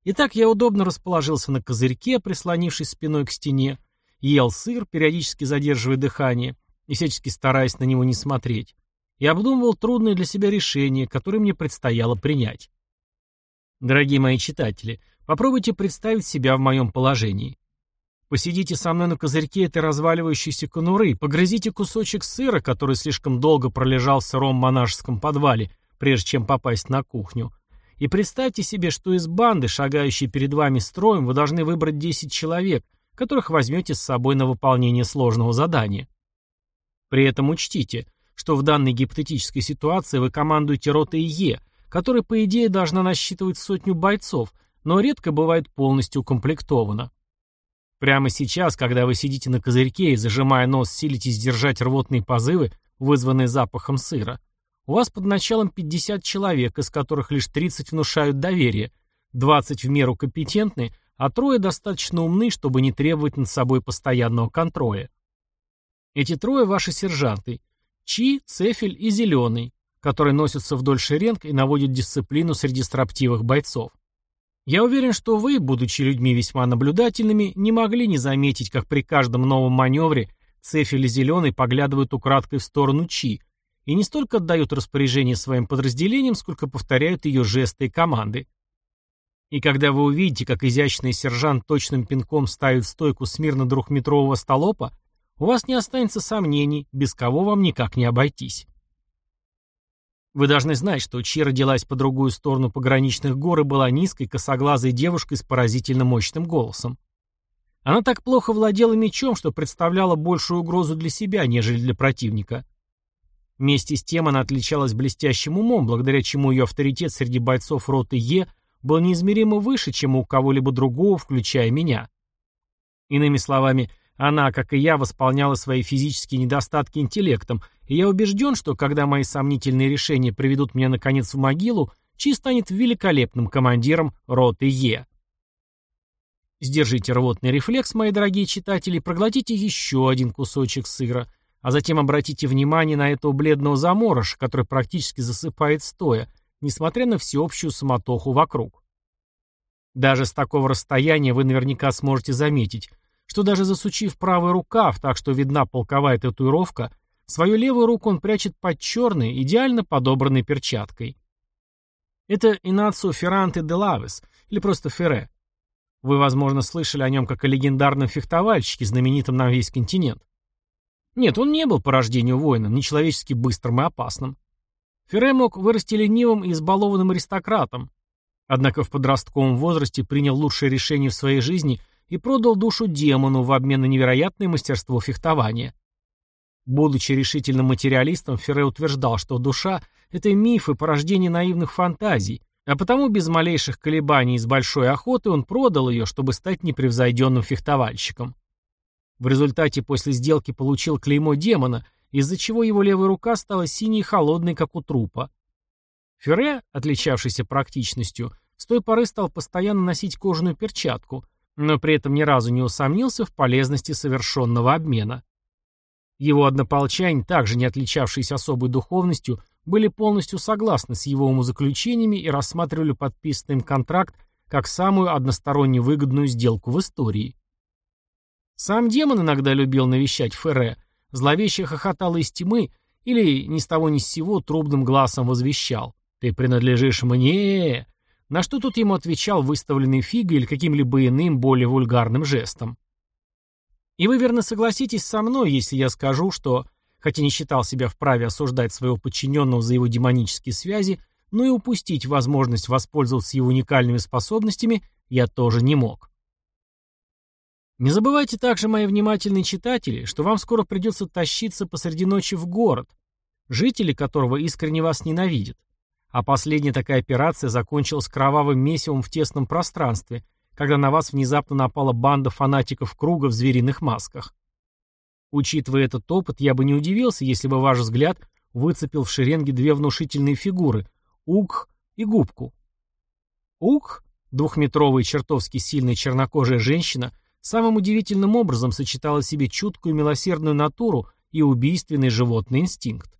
Speaker 1: Итак, я удобно расположился на козырьке, прислонившись спиной к стене, ел сыр, периодически задерживая дыхание и всячески стараясь на него не смотреть, и обдумывал трудные для себя решения, которые мне предстояло принять. Дорогие мои читатели, попробуйте представить себя в моем положении. Посидите со мной на козырьке этой разваливающейся конуры, погрызите кусочек сыра, который слишком долго пролежал в сыром монашеском подвале, прежде чем попасть на кухню. И представьте себе, что из банды, шагающей перед вами строем, вы должны выбрать 10 человек, которых возьмете с собой на выполнение сложного задания. При этом учтите, что в данной гипотетической ситуации вы командуете ротой Е, которая, по идее, должна насчитывать сотню бойцов, но редко бывает полностью укомплектована. Прямо сейчас, когда вы сидите на козырьке и, зажимая нос, силитесь держать рвотные позывы, вызванные запахом сыра, у вас под началом 50 человек, из которых лишь 30 внушают доверие, 20 в меру компетентны, а трое достаточно умны, чтобы не требовать над собой постоянного контроля. Эти трое ваши сержанты – Чи, Цефель и Зеленый, которые носятся вдоль шеренг и наводят дисциплину среди строптивых бойцов. Я уверен, что вы, будучи людьми весьма наблюдательными, не могли не заметить, как при каждом новом маневре Цефель и Зеленый поглядывают украдкой в сторону Чи и не столько отдают распоряжение своим подразделениям, сколько повторяют ее жесты и команды. И когда вы увидите, как изящный сержант точным пинком ставит стойку смирно двухметрового столопа, у вас не останется сомнений, без кого вам никак не обойтись. Вы должны знать, что Чи родилась по другую сторону пограничных гор и была низкой, косоглазой девушкой с поразительно мощным голосом. Она так плохо владела мечом, что представляла большую угрозу для себя, нежели для противника. Вместе с тем она отличалась блестящим умом, благодаря чему ее авторитет среди бойцов роты Е был неизмеримо выше, чем у кого-либо другого, включая меня. Иными словами, она, как и я, восполняла свои физические недостатки интеллектом, и я убежден, что когда мои сомнительные решения приведут меня наконец в могилу, Чи станет великолепным командиром роты Е. Сдержите рвотный рефлекс, мои дорогие читатели, проглотите еще один кусочек сыра, а затем обратите внимание на этого бледного заморыша, который практически засыпает стоя, несмотря на всеобщую самотоху вокруг. Даже с такого расстояния вы наверняка сможете заметить, что даже засучив правый рукав, так что видна полковая татуировка, свою левую руку он прячет под черной, идеально подобранной перчаткой. Это Инацио Ферранте де Лавес, или просто Ферре. Вы, возможно, слышали о нем как о легендарном фехтовальщике, знаменитом на весь континент. Нет, он не был по рождению воином, нечеловечески быстрым и опасным. Ферре мог вырасти ленивым и избалованным аристократом, однако в подростковом возрасте принял лучшее решение в своей жизни и продал душу демону в обмен на невероятное мастерство фехтования. Будучи решительным материалистом, Ферре утверждал, что душа – это миф и порождение наивных фантазий, а потому без малейших колебаний и с большой охоты он продал ее, чтобы стать непревзойденным фехтовальщиком. В результате после сделки получил клеймо демона, из-за чего его левая рука стала синей и холодной, как у трупа. Ферре, отличавшийся практичностью, с той поры стал постоянно носить кожаную перчатку, но при этом ни разу не усомнился в полезности совершенного обмена. Его однополчане, также не отличавшиеся особой духовностью, были полностью согласны с его умозаключениями и рассматривали подписанный им контракт как самую односторонне выгодную сделку в истории. Сам демон иногда любил навещать Ферре, зловеще хохотал из тьмы или ни с того ни с сего трубным глазом возвещал «Ты принадлежишь мне!» На что тут ему отвечал выставленный фигой или каким-либо иным, более вульгарным жестом. И вы верно согласитесь со мной, если я скажу, что, хотя не считал себя вправе осуждать своего подчиненного за его демонические связи, но и упустить возможность воспользоваться его уникальными способностями я тоже не мог. Не забывайте также, мои внимательные читатели, что вам скоро придется тащиться посреди ночи в город, жители которого искренне вас ненавидят. А последняя такая операция закончилась кровавым месивом в тесном пространстве, когда на вас внезапно напала банда фанатиков круга в звериных масках. Учитывая этот опыт, я бы не удивился, если бы ваш взгляд выцепил в шеренге две внушительные фигуры – Уг и Губку. Уг, двухметровая чертовски сильная чернокожая женщина, самым удивительным образом сочетала в себе чуткую милосердную натуру и убийственный животный инстинкт.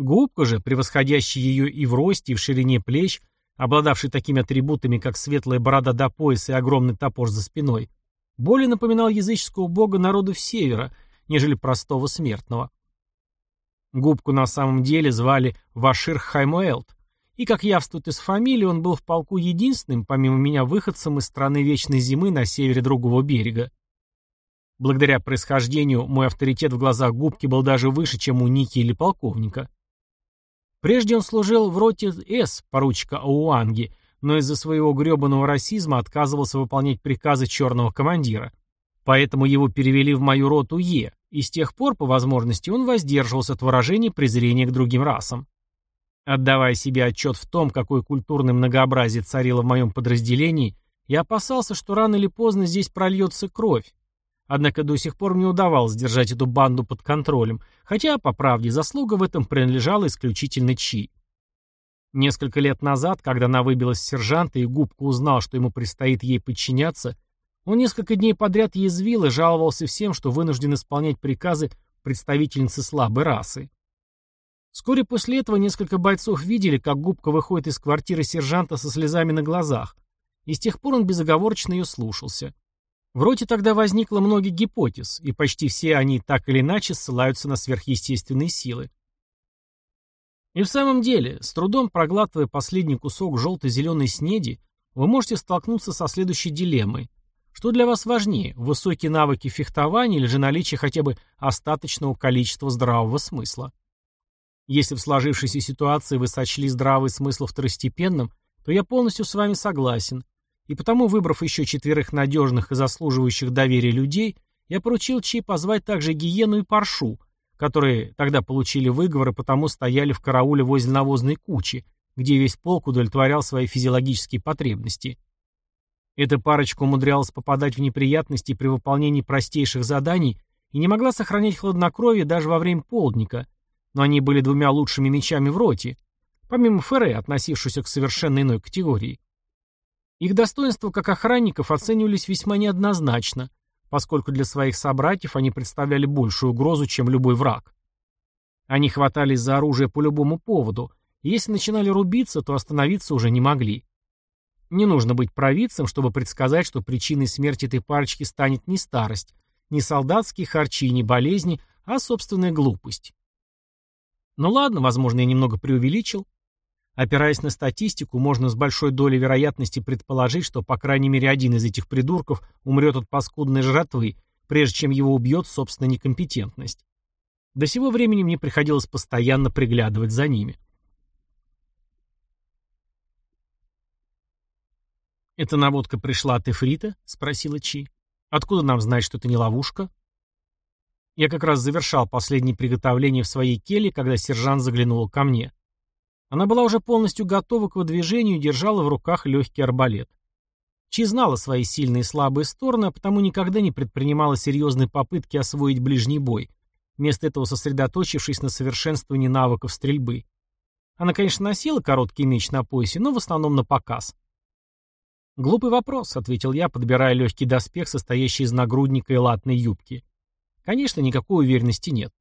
Speaker 1: Губка же, превосходящая ее и в росте, и в ширине плеч, обладавший такими атрибутами, как светлая борода до пояса и огромный топор за спиной, более напоминал языческого бога народов Севера, нежели простого смертного. Губку на самом деле звали Вашир Хаймуэлт, и, как явствует из фамилии, он был в полку единственным, помимо меня, выходцем из страны Вечной Зимы на севере другого берега. Благодаря происхождению мой авторитет в глазах Губки был даже выше, чем у Ники или полковника. Прежде он служил в роте С поручика Ауанги, но из-за своего гребаного расизма отказывался выполнять приказы черного командира. Поэтому его перевели в мою роту Е, и с тех пор, по возможности, он воздерживался от выражений презрения к другим расам. Отдавая себе отчет в том, какое культурное многообразие царило в моем подразделении, я опасался, что рано или поздно здесь прольется кровь. Однако до сих пор мне удавалось держать эту банду под контролем, хотя, по правде, заслуга в этом принадлежала исключительно Чи. Несколько лет назад, когда она выбилась сержанта и Губка узнал, что ему предстоит ей подчиняться, он несколько дней подряд язвил и жаловался всем, что вынужден исполнять приказы представительницы слабой расы. Вскоре после этого несколько бойцов видели, как губка выходит из квартиры сержанта со слезами на глазах, и с тех пор он безоговорочно ее слушался. В роте тогда возникло много гипотез, и почти все они так или иначе ссылаются на сверхъестественные силы. И в самом деле, с трудом проглатывая последний кусок желто-зеленой снеди, вы можете столкнуться со следующей дилеммой. Что для вас важнее, высокие навыки фехтования или же наличие хотя бы остаточного количества здравого смысла? Если в сложившейся ситуации вы сочли здравый смысл второстепенным, то я полностью с вами согласен. И потому, выбрав еще четверых надежных и заслуживающих доверия людей, я поручил Чи позвать также Гиену и Паршу, которые тогда получили выговоры, потому стояли в карауле возле навозной кучи, где весь полк удовлетворял свои физиологические потребности. Эта парочка умудрялась попадать в неприятности при выполнении простейших заданий и не могла сохранять хладнокровие даже во время полдника – но они были двумя лучшими мечами в роте, помимо Ферре, относившихся к совершенно иной категории. Их достоинства как охранников оценивались весьма неоднозначно, поскольку для своих собратьев они представляли большую угрозу, чем любой враг. Они хватались за оружие по любому поводу, и если начинали рубиться, то остановиться уже не могли. Не нужно быть провидцем, чтобы предсказать, что причиной смерти этой парочки станет не старость, не солдатские харчи, не болезни, а собственная глупость. Ну ладно, возможно, я немного преувеличил. Опираясь на статистику, можно с большой долей вероятности предположить, что по крайней мере один из этих придурков умрет от паскудной жратвы, прежде чем его убьет собственная некомпетентность. До сего времени мне приходилось постоянно приглядывать за ними. «Эта наводка пришла от Эфрита?» — спросила Чи. «Откуда нам знать, что это не ловушка?» Я как раз завершал последние приготовления в своей келье, когда сержант заглянула ко мне. Она была уже полностью готова к выдвижению и держала в руках легкий арбалет. Чи знала свои сильные и слабые стороны, а потому никогда не предпринимала серьезной попытки освоить ближний бой, вместо этого сосредоточившись на совершенствовании навыков стрельбы. Она, конечно, носила короткий меч на поясе, но в основном на показ. «Глупый вопрос», — ответил я, подбирая легкий доспех, состоящий из нагрудника и латной юбки. «Конечно, никакой уверенности нет».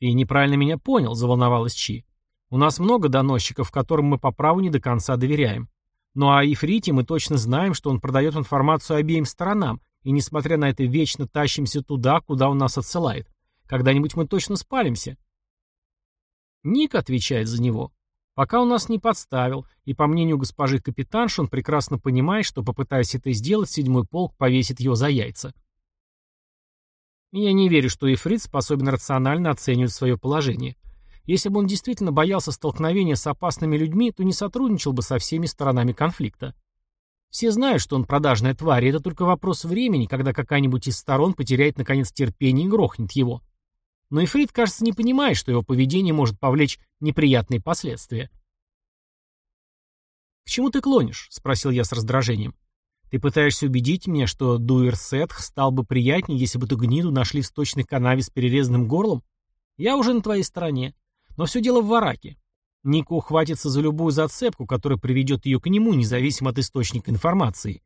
Speaker 1: «Ты неправильно меня понял», — заволновалась Чи. «У нас много доносчиков, которым мы по праву не до конца доверяем. Ну а Ифрите мы точно знаем, что он продает информацию обеим сторонам, и несмотря на это вечно тащимся туда, куда он нас отсылает. Когда-нибудь мы точно спалимся». Ник отвечает за него. Пока он нас не подставил, и по мнению госпожи капитанши, он прекрасно понимает, что, попытаясь это сделать, седьмой полк повесит его за яйца. Я не верю, что Ифрит способен рационально оценивать свое положение. Если бы он действительно боялся столкновения с опасными людьми, то не сотрудничал бы со всеми сторонами конфликта. Все знают, что он продажная тварь, и это только вопрос времени, когда какая-нибудь из сторон потеряет наконец терпение и грохнет его. Но Ифрит, кажется, не понимает, что его поведение может повлечь неприятные последствия. «К чему ты клонишь?» — спросил я с раздражением. «Ты пытаешься убедить меня, что Дуэрсетх стал бы приятнее, если бы эту гниду нашли в сточной канаве с перерезанным горлом? Я уже на твоей стороне. Но все дело в Вараке. Ника ухватится за любую зацепку, которая приведет ее к нему, независимо от источника информации.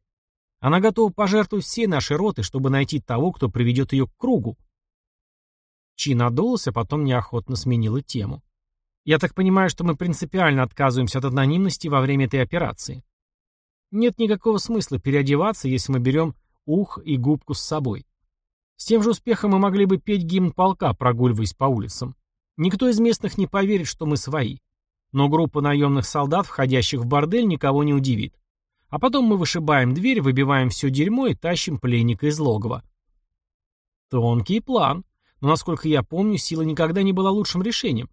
Speaker 1: Она готова пожертвовать всей нашей роты, чтобы найти того, кто приведет ее к кругу. Чи надулся, а потом неохотно сменила тему. «Я так понимаю, что мы принципиально отказываемся от анонимности во время этой операции. Нет никакого смысла переодеваться, если мы берем ух и губку с собой. С тем же успехом мы могли бы петь гимн полка, прогуливаясь по улицам. Никто из местных не поверит, что мы свои. Но группа наемных солдат, входящих в бордель, никого не удивит. А потом мы вышибаем дверь, выбиваем все дерьмо и тащим пленника из логова. Тонкий план. Но, насколько я помню, сила никогда не была лучшим решением.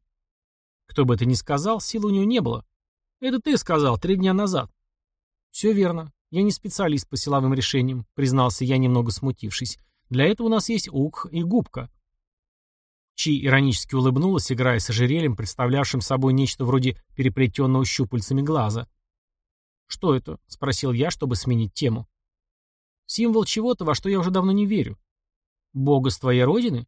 Speaker 1: Кто бы это ни сказал, силы у него не было. Это ты сказал три дня назад. Все верно. Я не специалист по силовым решениям, признался я, немного смутившись. Для этого у нас есть ук и губка. Чи иронически улыбнулась, играя с ожерельем, представлявшим собой нечто вроде переплетенного щупальцами глаза. «Что это?» — спросил я, чтобы сменить тему. «Символ чего-то, во что я уже давно не верю. Бога с твоей родины?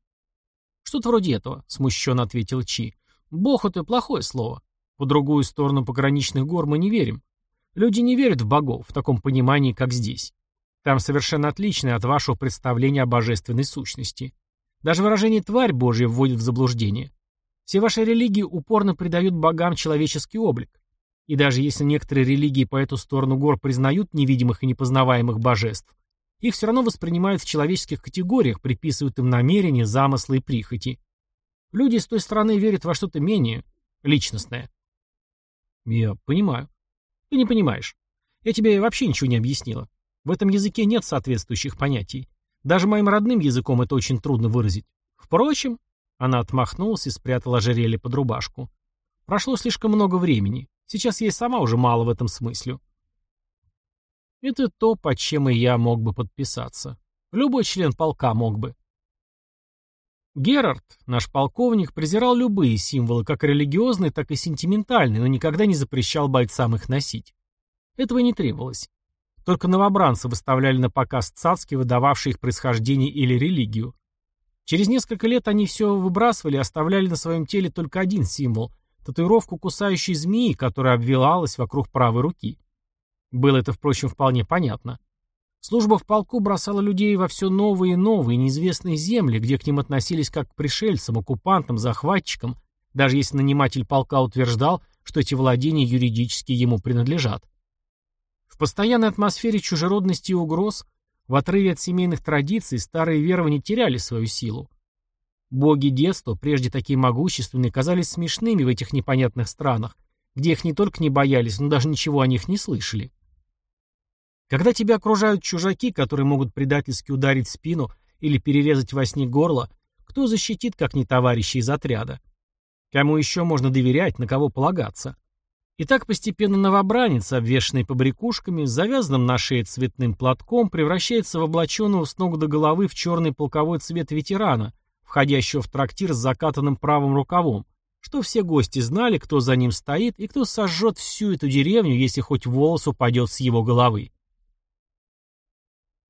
Speaker 1: «Что-то вроде этого», — смущенно ответил Чи. «Бог — это плохое слово. По другую сторону пограничных гор мы не верим. Люди не верят в богов в таком понимании, как здесь. Там совершенно отличное от вашего представления о божественной сущности. Даже выражение «тварь Божья» вводит в заблуждение. Все ваши религии упорно придают богам человеческий облик. И даже если некоторые религии по эту сторону гор признают невидимых и непознаваемых божеств, их все равно воспринимают в человеческих категориях, приписывают им намерения, замыслы и прихоти. Люди с той стороны верят во что-то менее личностное. Я понимаю. Ты не понимаешь. Я тебе вообще ничего не объяснила. В этом языке нет соответствующих понятий. Даже моим родным языком это очень трудно выразить. Впрочем, она отмахнулась и спрятала ожерелье под рубашку. Прошло слишком много времени. Сейчас и сама уже мало в этом смыслю. Это то, под чем и я мог бы подписаться. Любой член полка мог бы. Герард, наш полковник, презирал любые символы, как религиозные, так и сентиментальные, но никогда не запрещал бойцам их носить. Этого не требовалось. Только новобранцы выставляли на показ цацки, выдававшие их происхождение или религию. Через несколько лет они все выбрасывали и оставляли на своем теле только один символ – татуировку кусающей змеи, которая обвивалась вокруг правой руки. Было это, впрочем, вполне понятно. Служба в полку бросала людей во все новые и новые, неизвестные земли, где к ним относились как к пришельцам, оккупантам, захватчикам, даже если наниматель полка утверждал, что эти владения юридически ему принадлежат. В постоянной атмосфере чужеродности и угроз, в отрыве от семейных традиций, старые верования теряли свою силу. Боги детства, прежде такие могущественные, казались смешными в этих непонятных странах, где их не только не боялись, но даже ничего о них не слышали. Когда тебя окружают чужаки, которые могут предательски ударить в спину или перерезать во сне горло, кто защитит, как не товарищи из отряда? Кому еще можно доверять, на кого полагаться? И так постепенно новобранец, обвешанный побрякушками, с завязанным на шее цветным платком, превращается в облаченного с ног до головы в черный полковой цвет ветерана, входящего в трактир с закатанным правым рукавом, что все гости знали, кто за ним стоит и кто сожжет всю эту деревню, если хоть волос упадет с его головы.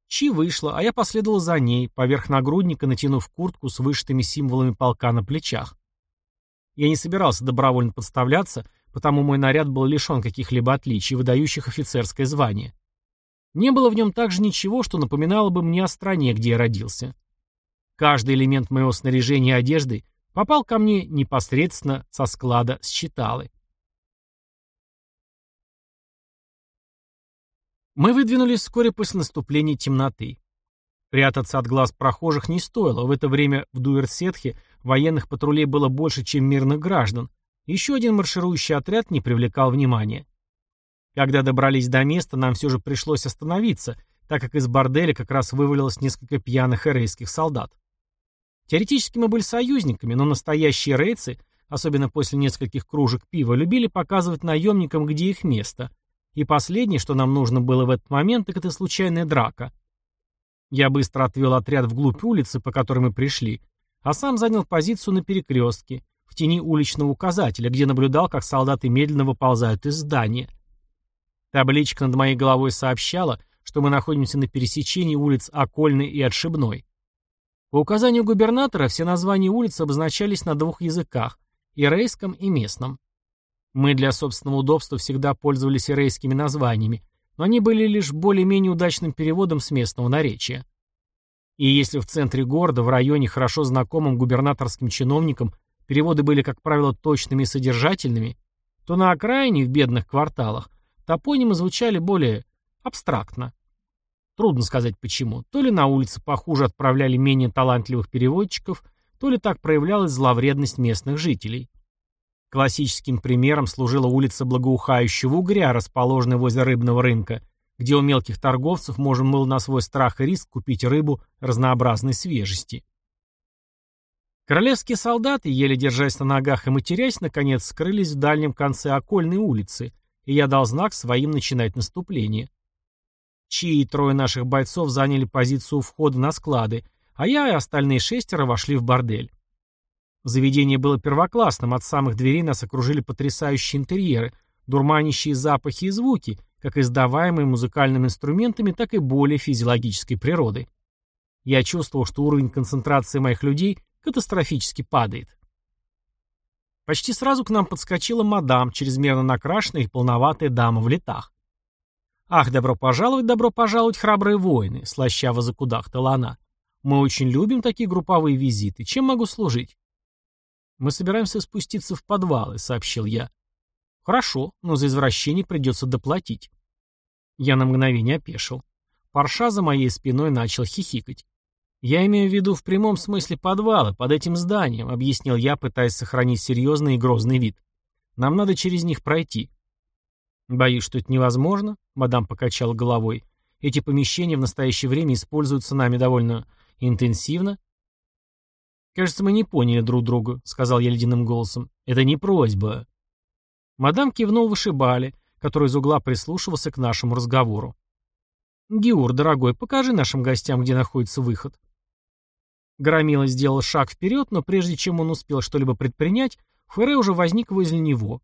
Speaker 1: Чи вышла, а я последовал за ней, поверх нагрудника натянув куртку с вышитыми символами полка на плечах. Я не собирался добровольно подставляться, потому мой наряд был лишен каких-либо отличий, выдающих офицерское звание. Не было в нем также ничего, что напоминало бы мне о стране, где я родился. Каждый элемент моего снаряжения и одежды попал ко мне непосредственно со склада с читалы. Мы выдвинулись вскоре после наступления темноты. Прятаться от глаз прохожих не стоило. В это время в Дуэрсетхе военных патрулей было больше, чем мирных граждан. Еще один марширующий отряд не привлекал внимания. Когда добрались до места, нам все же пришлось остановиться, так как из борделя как раз вывалилось несколько пьяных эрейских солдат. Теоретически мы были союзниками, но настоящие рейцы, особенно после нескольких кружек пива, любили показывать наемникам, где их место – и последнее, что нам нужно было в этот момент, так это случайная драка. Я быстро отвел отряд вглубь улицы, по которой мы пришли, а сам занял позицию на перекрестке, в тени уличного указателя, где наблюдал, как солдаты медленно выползают из здания. Табличка над моей головой сообщала, что мы находимся на пересечении улиц Окольной и Отшибной. По указанию губернатора все названия улиц обозначались на двух языках – и рейском, и местном. Мы для собственного удобства всегда пользовались ирейскими названиями, но они были лишь более-менее удачным переводом с местного наречия. И если в центре города, в районе, хорошо знакомым губернаторским чиновникам, переводы были, как правило, точными и содержательными, то на окраине, в бедных кварталах, топонимы звучали более абстрактно. Трудно сказать почему. То ли на улице похуже отправляли менее талантливых переводчиков, то ли так проявлялась зловредность местных жителей. Классическим примером служила улица Благоухающего Угря, расположенная возле рыбного рынка, где у мелких торговцев можно было на свой страх и риск купить рыбу разнообразной свежести. Королевские солдаты, еле держась на ногах и матерясь, наконец скрылись в дальнем конце окольной улицы, и я дал знак своим начинать наступление. Чи и трое наших бойцов заняли позицию у входа на склады, а я и остальные шестеро вошли в бордель. Заведение было первоклассным, от самых дверей нас окружили потрясающие интерьеры, дурманящие запахи и звуки, как издаваемые музыкальными инструментами, так и более физиологической природы. Я чувствовал, что уровень концентрации моих людей катастрофически падает. Почти сразу к нам подскочила мадам, чрезмерно накрашенная и полноватая дама в летах. «Ах, добро пожаловать, добро пожаловать, храбрые воины!» — слащаво закудахтала она. «Мы очень любим такие групповые визиты. Чем могу служить?» «Мы собираемся спуститься в подвалы», — сообщил я. «Хорошо, но за извращение придется доплатить». Я на мгновение опешил. Парша за моей спиной начал хихикать. «Я имею в виду в прямом смысле подвалы, под этим зданием», — объяснил я, пытаясь сохранить серьезный и грозный вид. «Нам надо через них пройти». «Боюсь, что это невозможно», — мадам покачала головой. «Эти помещения в настоящее время используются нами довольно интенсивно, «Кажется, мы не поняли друг друга», — сказал я ледяным голосом. «Это не просьба». Мадам кивнул вышибали, который из угла прислушивался к нашему разговору. «Геур, дорогой, покажи нашим гостям, где находится выход». Громила сделал шаг вперед, но прежде чем он успел что-либо предпринять, Ферре уже возник возле него.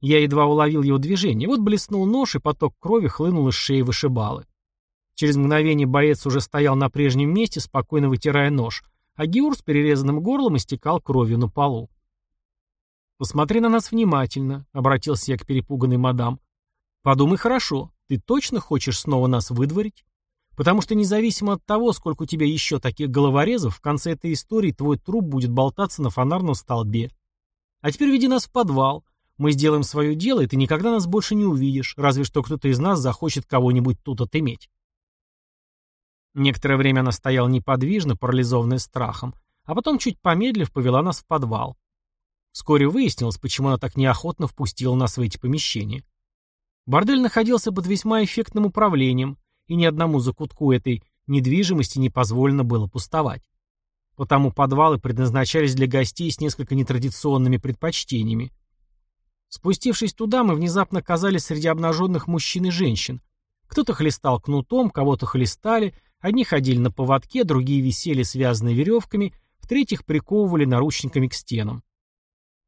Speaker 1: Я едва уловил его движение. Вот блеснул нож, и поток крови хлынул из шеи вышибалы. Через мгновение боец уже стоял на прежнем месте, спокойно вытирая нож, а Геур с перерезанным горлом истекал кровью на полу. «Посмотри на нас внимательно», — обратился я к перепуганной мадам. «Подумай хорошо, ты точно хочешь снова нас выдворить? Потому что независимо от того, сколько у тебя еще таких головорезов, в конце этой истории твой труп будет болтаться на фонарном столбе. А теперь веди нас в подвал. Мы сделаем свое дело, и ты никогда нас больше не увидишь, разве что кто-то из нас захочет кого-нибудь тут отыметь». Некоторое время она стояла неподвижно, парализованная страхом, а потом, чуть помедлив, повела нас в подвал. Вскоре выяснилось, почему она так неохотно впустила нас в эти помещения. Бордель находился под весьма эффектным управлением, и ни одному закутку этой недвижимости не позволено было пустовать. Потому подвалы предназначались для гостей с несколько нетрадиционными предпочтениями. Спустившись туда, мы внезапно оказались среди обнаженных мужчин и женщин. Кто-то хлестал кнутом, кого-то хлестали, одни ходили на поводке, другие висели связанные веревками, в-третьих приковывали наручниками к стенам.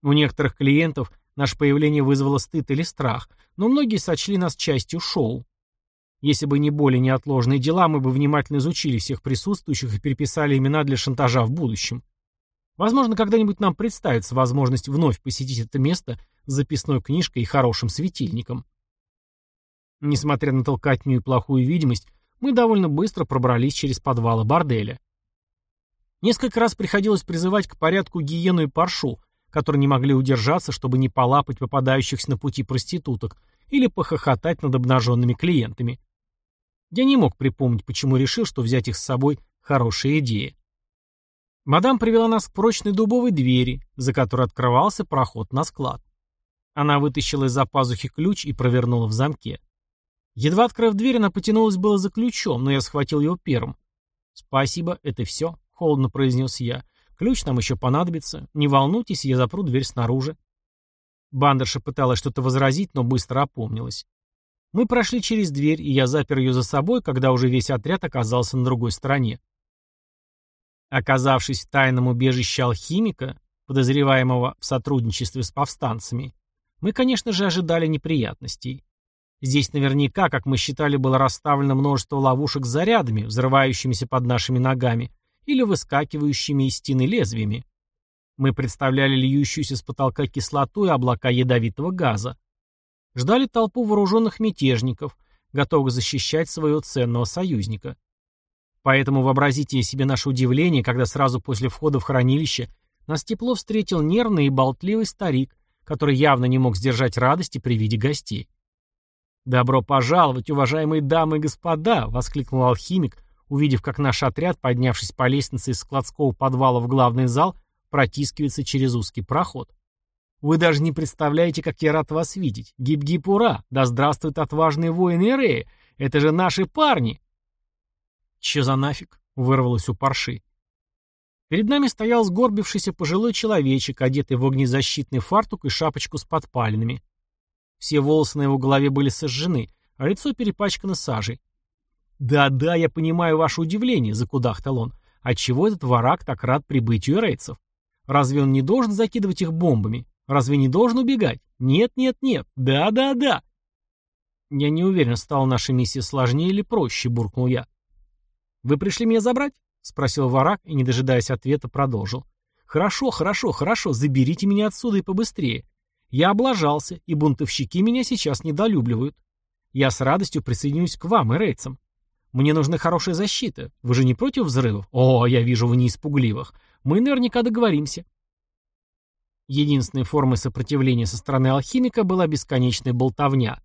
Speaker 1: У некоторых клиентов наше появление вызвало стыд или страх, но многие сочли нас частью шоу. Если бы не более неотложные дела, мы бы внимательно изучили всех присутствующих и переписали имена для шантажа в будущем. Возможно, когда-нибудь нам представится возможность вновь посетить это место с записной книжкой и хорошим светильником. Несмотря на толкатню и плохую видимость, мы довольно быстро пробрались через подвалы борделя. Несколько раз приходилось призывать к порядку гиену и паршу, которые не могли удержаться, чтобы не полапать попадающихся на пути проституток или похохотать над обнаженными клиентами. Я не мог припомнить, почему решил, что взять их с собой – хорошая идея. Мадам привела нас к прочной дубовой двери, за которой открывался проход на склад. Она вытащила из-за пазухи ключ и провернула в замке. Едва открыв дверь, она потянулась было за ключом, но я схватил его первым. «Спасибо, это все», — холодно произнес я. «Ключ нам еще понадобится. Не волнуйтесь, я запру дверь снаружи». Бандерша пыталась что-то возразить, но быстро опомнилась. Мы прошли через дверь, и я запер ее за собой, когда уже весь отряд оказался на другой стороне. Оказавшись в тайном убежище алхимика, подозреваемого в сотрудничестве с повстанцами, мы, конечно же, ожидали неприятностей. Здесь наверняка, как мы считали, было расставлено множество ловушек с зарядами, взрывающимися под нашими ногами, или выскакивающими из стены лезвиями. Мы представляли льющуюся с потолка кислоту и облака ядовитого газа ждали толпу вооруженных мятежников, готовых защищать своего ценного союзника. Поэтому вообразите себе наше удивление, когда сразу после входа в хранилище нас тепло встретил нервный и болтливый старик, который явно не мог сдержать радости при виде гостей. «Добро пожаловать, уважаемые дамы и господа!» — воскликнул алхимик, увидев, как наш отряд, поднявшись по лестнице из складского подвала в главный зал, протискивается через узкий проход. Вы даже не представляете, как я рад вас видеть. Гип-гип ура! Да здравствуют отважные воины Эреи! Это же наши парни!» «Че за нафиг?» — вырвалось у парши. Перед нами стоял сгорбившийся пожилой человечек, одетый в огнезащитный фартук и шапочку с подпалинами. Все волосы на его голове были сожжены, а лицо перепачкано сажей. «Да-да, я понимаю ваше удивление», — закудахтал он. «Отчего этот варак так рад прибытию рейцев? Разве он не должен закидывать их бомбами? Разве не должен убегать? Нет, нет, нет. Да, да, да. Я не уверен, стала наша миссия сложнее или проще, буркнул я. Вы пришли меня забрать? Спросил Варак и, не дожидаясь ответа, продолжил. Хорошо, хорошо, хорошо, заберите меня отсюда и побыстрее. Я облажался, и бунтовщики меня сейчас недолюбливают. Я с радостью присоединюсь к вам и рейцам. Мне нужна хорошая защита. Вы же не против взрывов? О, я вижу, вы не испугливых. Мы наверняка договоримся. Единственной формой сопротивления со стороны алхимика была бесконечная болтовня.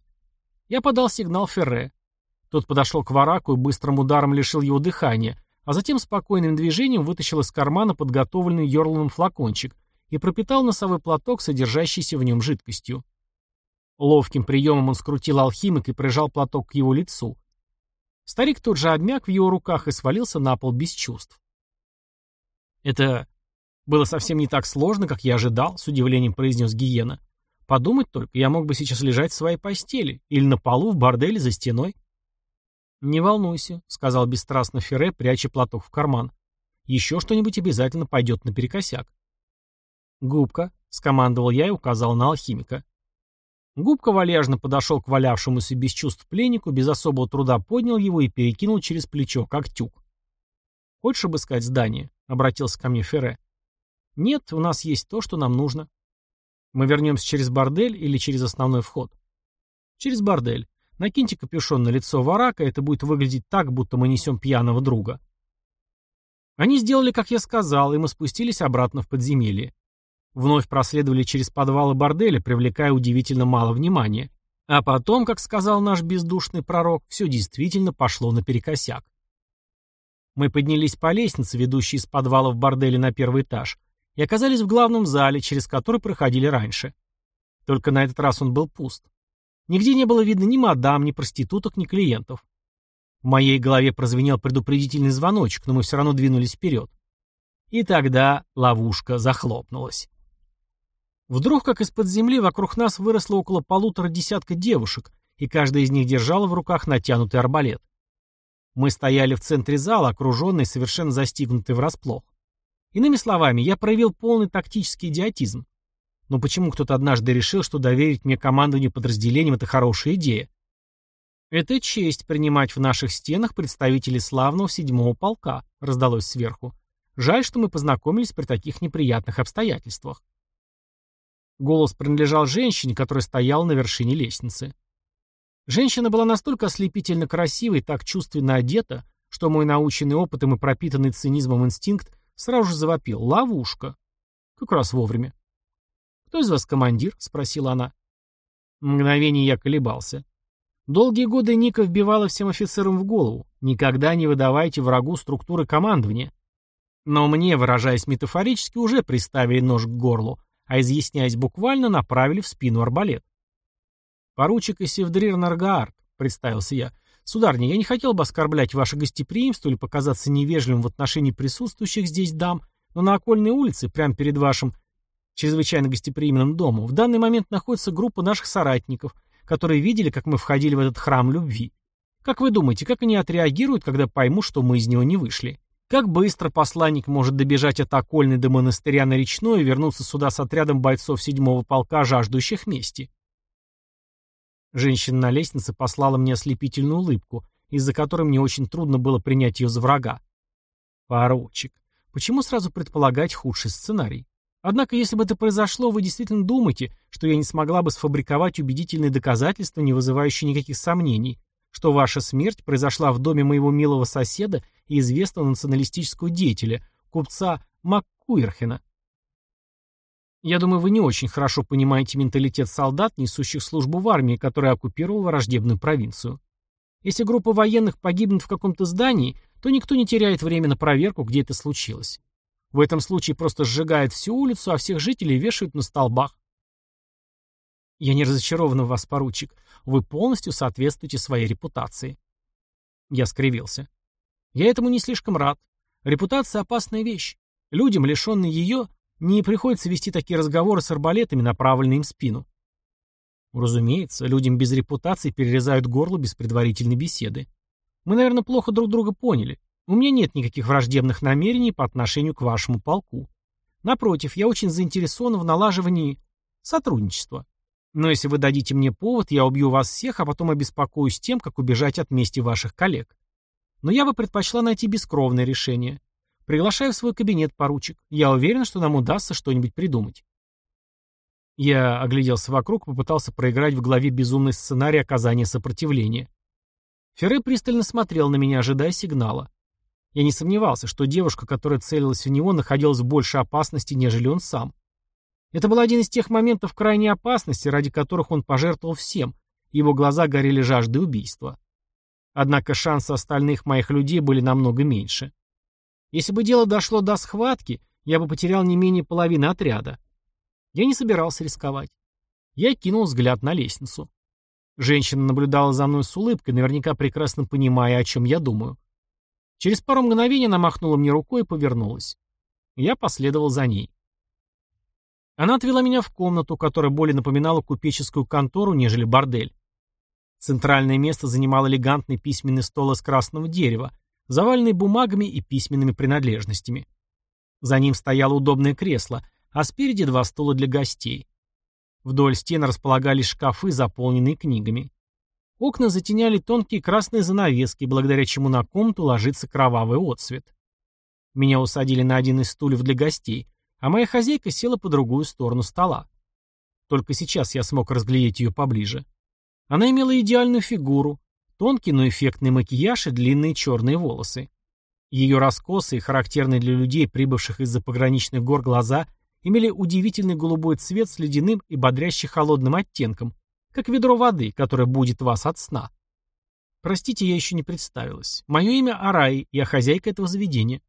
Speaker 1: Я подал сигнал Ферре. Тот подошел к вараку и быстрым ударом лишил его дыхания, а затем спокойным движением вытащил из кармана подготовленный Йорловым флакончик и пропитал носовой платок, содержащийся в нем жидкостью. Ловким приемом он скрутил алхимик и прижал платок к его лицу. Старик тут же обмяк в его руках и свалился на пол без чувств. «Это «Было совсем не так сложно, как я ожидал», — с удивлением произнес Гиена. «Подумать только, я мог бы сейчас лежать в своей постели или на полу в борделе за стеной». «Не волнуйся», — сказал бесстрастно Ферре, пряча платок в карман. «Еще что-нибудь обязательно пойдет наперекосяк». «Губка», — скомандовал я и указал на алхимика. Губка вальяжно подошел к валявшемуся без чувств пленнику, без особого труда поднял его и перекинул через плечо, как тюк. «Хочешь обыскать здание?» — обратился ко мне Ферре. Нет, у нас есть то, что нам нужно. Мы вернемся через бордель или через основной вход? Через бордель. Накиньте капюшон на лицо варака, это будет выглядеть так, будто мы несем пьяного друга. Они сделали, как я сказал, и мы спустились обратно в подземелье. Вновь проследовали через подвалы борделя, привлекая удивительно мало внимания. А потом, как сказал наш бездушный пророк, все действительно пошло наперекосяк. Мы поднялись по лестнице, ведущей из подвала в борделе на первый этаж, и оказались в главном зале, через который проходили раньше. Только на этот раз он был пуст. Нигде не было видно ни мадам, ни проституток, ни клиентов. В моей голове прозвенел предупредительный звоночек, но мы все равно двинулись вперед. И тогда ловушка захлопнулась. Вдруг, как из-под земли, вокруг нас выросло около полутора десятка девушек, и каждая из них держала в руках натянутый арбалет. Мы стояли в центре зала, окруженные, совершенно застигнутые врасплох. Иными словами, я проявил полный тактический идиотизм. Но почему кто-то однажды решил, что доверить мне командованию подразделением – это хорошая идея? «Это честь принимать в наших стенах представителей славного седьмого полка», – раздалось сверху. «Жаль, что мы познакомились при таких неприятных обстоятельствах». Голос принадлежал женщине, которая стояла на вершине лестницы. Женщина была настолько ослепительно красивой и так чувственно одета, что мой наученный опытом и пропитанный цинизмом инстинкт сразу же завопил «Ловушка!» Как раз вовремя. «Кто из вас командир?» — спросила она. Мгновение я колебался. Долгие годы Ника вбивала всем офицерам в голову «Никогда не выдавайте врагу структуры командования». Но мне, выражаясь метафорически, уже приставили нож к горлу, а изъясняясь буквально, направили в спину арбалет. «Поручик Исевдрир Наргаард», — представился я. «Сударня, я не хотел бы оскорблять ваше гостеприимство или показаться невежливым в отношении присутствующих здесь дам, но на окольной улице, прямо перед вашим чрезвычайно гостеприимным домом, в данный момент находится группа наших соратников, которые видели, как мы входили в этот храм любви. Как вы думаете, как они отреагируют, когда поймут, что мы из него не вышли?» Как быстро посланник может добежать от окольной до монастыря на речной и вернуться сюда с отрядом бойцов седьмого полка, жаждущих мести? Женщина на лестнице послала мне ослепительную улыбку, из-за которой мне очень трудно было принять ее за врага. Поручик. Почему сразу предполагать худший сценарий? Однако, если бы это произошло, вы действительно думаете, что я не смогла бы сфабриковать убедительные доказательства, не вызывающие никаких сомнений, что ваша смерть произошла в доме моего милого соседа и известного националистического деятеля, купца МакКуирхена. Я думаю, вы не очень хорошо понимаете менталитет солдат, несущих службу в армии, которая оккупировала враждебную провинцию. Если группа военных погибнет в каком-то здании, то никто не теряет время на проверку, где это случилось. В этом случае просто сжигают всю улицу, а всех жителей вешают на столбах. Я не разочарован в вас, поручик. Вы полностью соответствуете своей репутации. Я скривился. Я этому не слишком рад. Репутация — опасная вещь. Людям, лишенные ее, не приходится вести такие разговоры с арбалетами, направленные им в спину. Разумеется, людям без репутации перерезают горло без предварительной беседы. Мы, наверное, плохо друг друга поняли. У меня нет никаких враждебных намерений по отношению к вашему полку. Напротив, я очень заинтересован в налаживании сотрудничества. Но если вы дадите мне повод, я убью вас всех, а потом обеспокоюсь тем, как убежать от мести ваших коллег. Но я бы предпочла найти бескровное решение. Приглашаю в свой кабинет, поручик. Я уверен, что нам удастся что-нибудь придумать. Я огляделся вокруг попытался проиграть в голове безумный сценарий оказания сопротивления. Ферре пристально смотрел на меня, ожидая сигнала. Я не сомневался, что девушка, которая целилась в него, находилась в большей опасности, нежели он сам. Это был один из тех моментов крайней опасности, ради которых он пожертвовал всем, его глаза горели жаждой убийства. Однако шансы остальных моих людей были намного меньше. Если бы дело дошло до схватки, я бы потерял не менее половины отряда. Я не собирался рисковать. Я кинул взгляд на лестницу. Женщина наблюдала за мной с улыбкой, наверняка прекрасно понимая, о чем я думаю. Через пару мгновений она махнула мне рукой и повернулась. Я последовал за ней. Она отвела меня в комнату, которая более напоминала купеческую контору, нежели бордель. Центральное место занимал элегантный письменный стол из красного дерева, заваленный бумагами и письменными принадлежностями. За ним стояло удобное кресло, а спереди два стула для гостей. Вдоль стен располагались шкафы, заполненные книгами. Окна затеняли тонкие красные занавески, благодаря чему на комнату ложится кровавый отсвет. Меня усадили на один из стульев для гостей, а моя хозяйка села по другую сторону стола. Только сейчас я смог разглядеть ее поближе. Она имела идеальную фигуру, тонкий, но эффектный макияж и длинные черные волосы. Ее раскосы, характерные для людей, прибывших из-за пограничных гор глаза, имели удивительный голубой цвет с ледяным и бодряще холодным оттенком, как ведро воды, которое будет вас от сна. Простите, я еще не представилась. Мое имя Араи, я хозяйка этого заведения.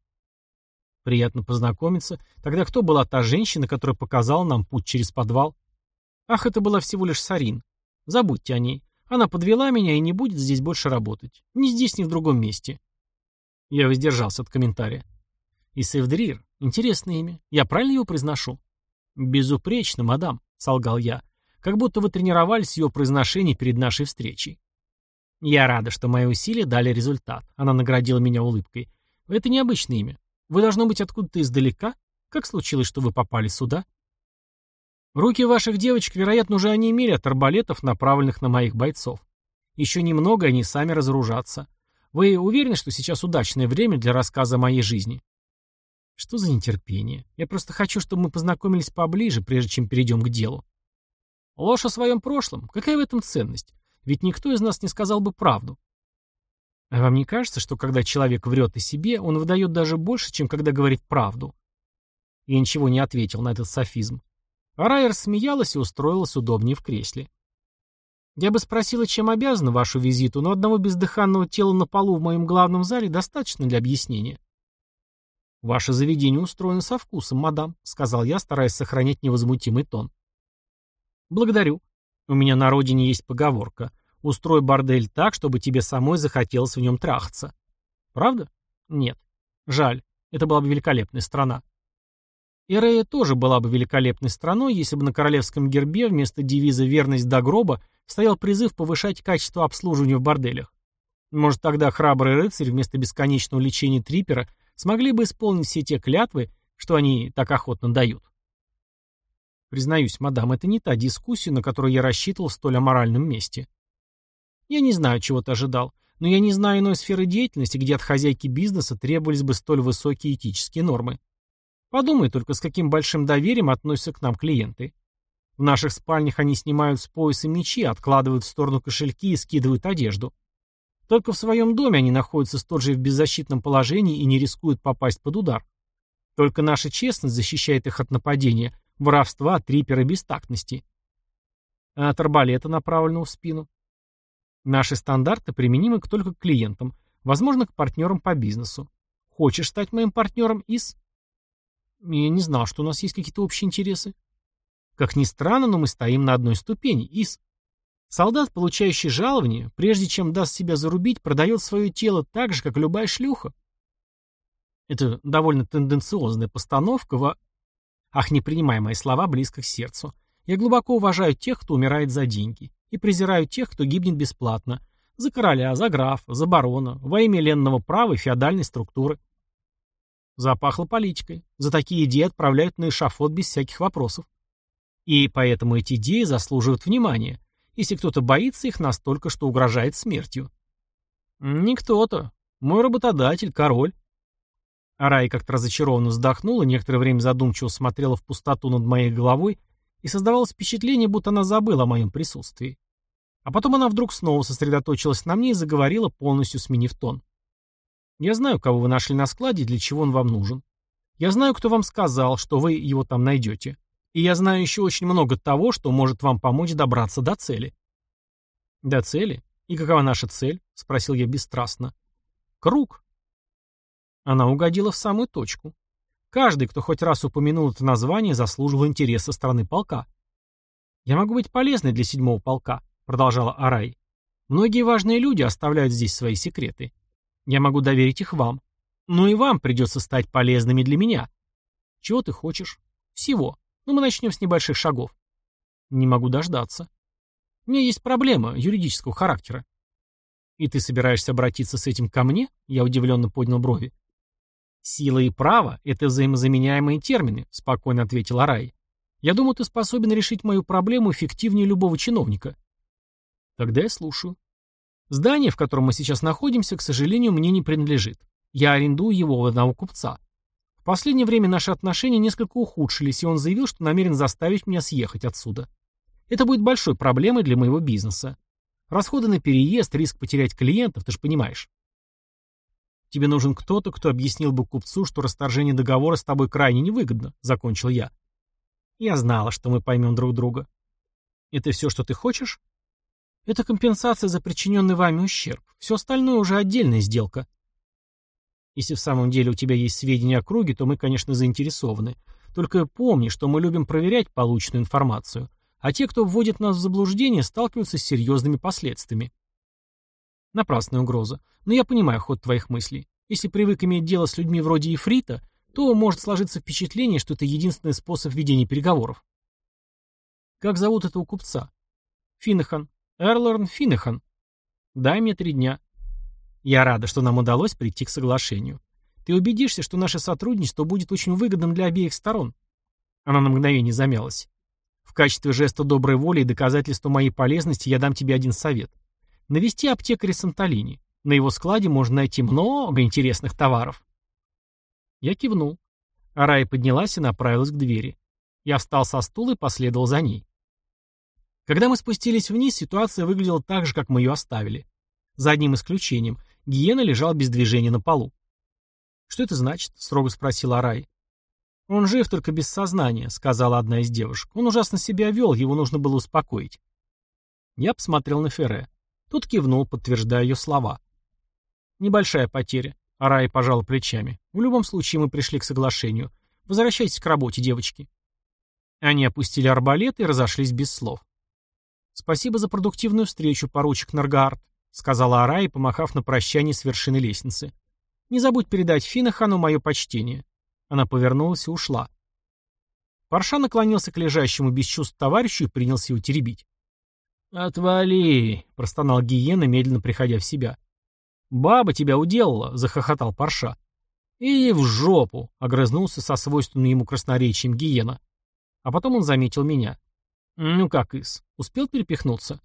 Speaker 1: Приятно познакомиться. Тогда кто была та женщина, которая показала нам путь через подвал? Ах, это была всего лишь Сарин. Забудьте о ней. Она подвела меня и не будет здесь больше работать. Ни здесь, ни в другом месте. Я воздержался от комментария. И Севдрир. Интересное имя. Я правильно его произношу? Безупречно, мадам, солгал я. Как будто вы тренировались в его произношении перед нашей встречей. Я рада, что мои усилия дали результат. Она наградила меня улыбкой. Это необычное имя. Вы должно быть откуда-то издалека? Как случилось, что вы попали сюда? Руки ваших девочек, вероятно, уже онемели от арбалетов, направленных на моих бойцов. Еще немного, они сами разоружатся. Вы уверены, что сейчас удачное время для рассказа о моей жизни? Что за нетерпение? Я просто хочу, чтобы мы познакомились поближе, прежде чем перейдем к делу. Ложь о своем прошлом. Какая в этом ценность? Ведь никто из нас не сказал бы правду. А вам не кажется, что когда человек врет о себе, он выдает даже больше, чем когда говорит правду? Я ничего не ответил на этот софизм. Райер смеялась и устроилась удобнее в кресле. Я бы спросила, чем обязана вашу визиту, но одного бездыханного тела на полу в моем главном зале достаточно для объяснения. «Ваше заведение устроено со вкусом, мадам», — сказал я, стараясь сохранять невозмутимый тон. «Благодарю. У меня на родине есть поговорка. Устрой бордель так, чтобы тебе самой захотелось в нем трахаться. Правда? Нет. Жаль. Это была бы великолепная страна. Ирея тоже была бы великолепной страной, если бы на королевском гербе вместо девиза «верность до гроба» стоял призыв повышать качество обслуживания в борделях. Может, тогда храбрый рыцарь вместо бесконечного лечения трипера смогли бы исполнить все те клятвы, что они так охотно дают. Признаюсь, мадам, это не та дискуссия, на которую я рассчитывал в столь аморальном месте. Я не знаю, чего ты ожидал, но я не знаю иной сферы деятельности, где от хозяйки бизнеса требовались бы столь высокие этические нормы. Подумай только, с каким большим доверием относятся к нам клиенты. В наших спальнях они снимают с пояса мечи, откладывают в сторону кошельки и скидывают одежду. Только в своем доме они находятся столь же в беззащитном положении и не рискуют попасть под удар. Только наша честность защищает их от нападения, воровства, трипера бестактности. А от арбалета, направленного в спину? Наши стандарты применимы только к клиентам, возможно, к партнерам по бизнесу. Хочешь стать моим партнером из... Я не знал, что у нас есть какие-то общие интересы. Как ни странно, но мы стоим на одной ступени. Из... Солдат, получающий жалование, прежде чем даст себя зарубить, продает свое тело так же, как любая шлюха. Это довольно тенденциозная постановка во... Ах, не принимай мои слова близко к сердцу. Я глубоко уважаю тех, кто умирает за деньги и презираю тех, кто гибнет бесплатно. За короля, за графа, за барона, во имя ленного права и феодальной структуры. Запахло политикой. За такие идеи отправляют на эшафот без всяких вопросов. И поэтому эти идеи заслуживают внимания, если кто-то боится их настолько, что угрожает смертью. Не кто-то. Мой работодатель, король. Арай как-то разочарованно вздохнула, некоторое время задумчиво смотрела в пустоту над моей головой и создавалось впечатление, будто она забыла о моем присутствии. А потом она вдруг снова сосредоточилась на мне и заговорила, полностью сменив тон. «Я знаю, кого вы нашли на складе и для чего он вам нужен. Я знаю, кто вам сказал, что вы его там найдете. И я знаю еще очень много того, что может вам помочь добраться до цели». «До цели? И какова наша цель?» — спросил я бесстрастно. «Круг». Она угодила в самую точку. Каждый, кто хоть раз упомянул это название, заслуживал интереса стороны полка. «Я могу быть полезной для седьмого полка», — продолжала Арай. «Многие важные люди оставляют здесь свои секреты. Я могу доверить их вам. Но и вам придется стать полезными для меня. Чего ты хочешь? Всего. Ну, мы начнем с небольших шагов. Не могу дождаться. У меня есть проблема юридического характера. И ты собираешься обратиться с этим ко мне? Я удивленно поднял брови. «Сила и право — это взаимозаменяемые термины», — спокойно ответил Арай. «Я думаю, ты способен решить мою проблему эффективнее любого чиновника». «Тогда я слушаю». «Здание, в котором мы сейчас находимся, к сожалению, мне не принадлежит. Я арендую его у одного купца. В последнее время наши отношения несколько ухудшились, и он заявил, что намерен заставить меня съехать отсюда. Это будет большой проблемой для моего бизнеса. Расходы на переезд, риск потерять клиентов, ты же понимаешь. Тебе нужен кто-то, кто объяснил бы купцу, что расторжение договора с тобой крайне невыгодно, закончил я. Я знала, что мы поймем друг друга. Это все, что ты хочешь? Это компенсация за причиненный вами ущерб. Все остальное уже отдельная сделка. Если в самом деле у тебя есть сведения о круге, то мы, конечно, заинтересованы. Только помни, что мы любим проверять полученную информацию, а те, кто вводит нас в заблуждение, сталкиваются с серьезными последствиями. Напрасная угроза. Но я понимаю ход твоих мыслей. Если привык иметь дело с людьми вроде Ефрита, то может сложиться впечатление, что это единственный способ ведения переговоров. Как зовут этого купца? Финneхан. Эрлорн Финneхан. Дай мне три дня. Я рада, что нам удалось прийти к соглашению. Ты убедишься, что наше сотрудничество будет очень выгодным для обеих сторон. Она на мгновение замялась. В качестве жеста доброй воли и доказательства моей полезности я дам тебе один совет. Навести аптекаря Сантолини. На его складе можно найти много интересных товаров. Я кивнул. Арая поднялась и направилась к двери. Я встал со стула и последовал за ней. Когда мы спустились вниз, ситуация выглядела так же, как мы ее оставили. За одним исключением. Гиена лежал без движения на полу. «Что это значит?» — строго спросил Арай. «Он жив, только без сознания», — сказала одна из девушек. «Он ужасно себя вел, его нужно было успокоить». Я посмотрел на Ферре. Тот кивнул, подтверждая ее слова. «Небольшая потеря. Арай пожал плечами. «В любом случае мы пришли к соглашению. Возвращайтесь к работе, девочки». Они опустили арбалет и разошлись без слов. «Спасибо за продуктивную встречу, поручик Наргаард», — сказала Арай, помахав на прощание с вершины лестницы. «Не забудь передать Финахану мое почтение». Она повернулась и ушла. Парша наклонился к лежащему без чувств товарищу и принялся его теребить. «Отвали!» — простонал Гиена, медленно приходя в себя. «Баба тебя уделала», — захохотал Парша. «И в жопу!» — огрызнулся со свойственным ему красноречием гиена. А потом он заметил меня. «Ну как, Ис, успел перепихнуться?»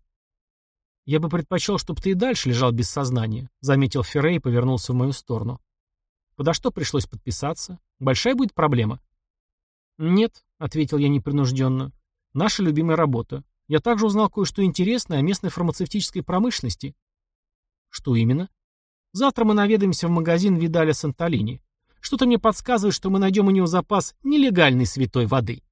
Speaker 1: «Я бы предпочел, чтобы ты и дальше лежал без сознания», — заметил Феррей и повернулся в мою сторону. «Подо что пришлось подписаться? Большая будет проблема?» «Нет», — ответил я непринужденно. «Наша любимая работа. Я также узнал кое-что интересное о местной фармацевтической промышленности». «Что именно?» Завтра мы наведаемся в магазин Видаля Сантолини. Что-то мне подсказывает, что мы найдем у него запас нелегальной святой воды.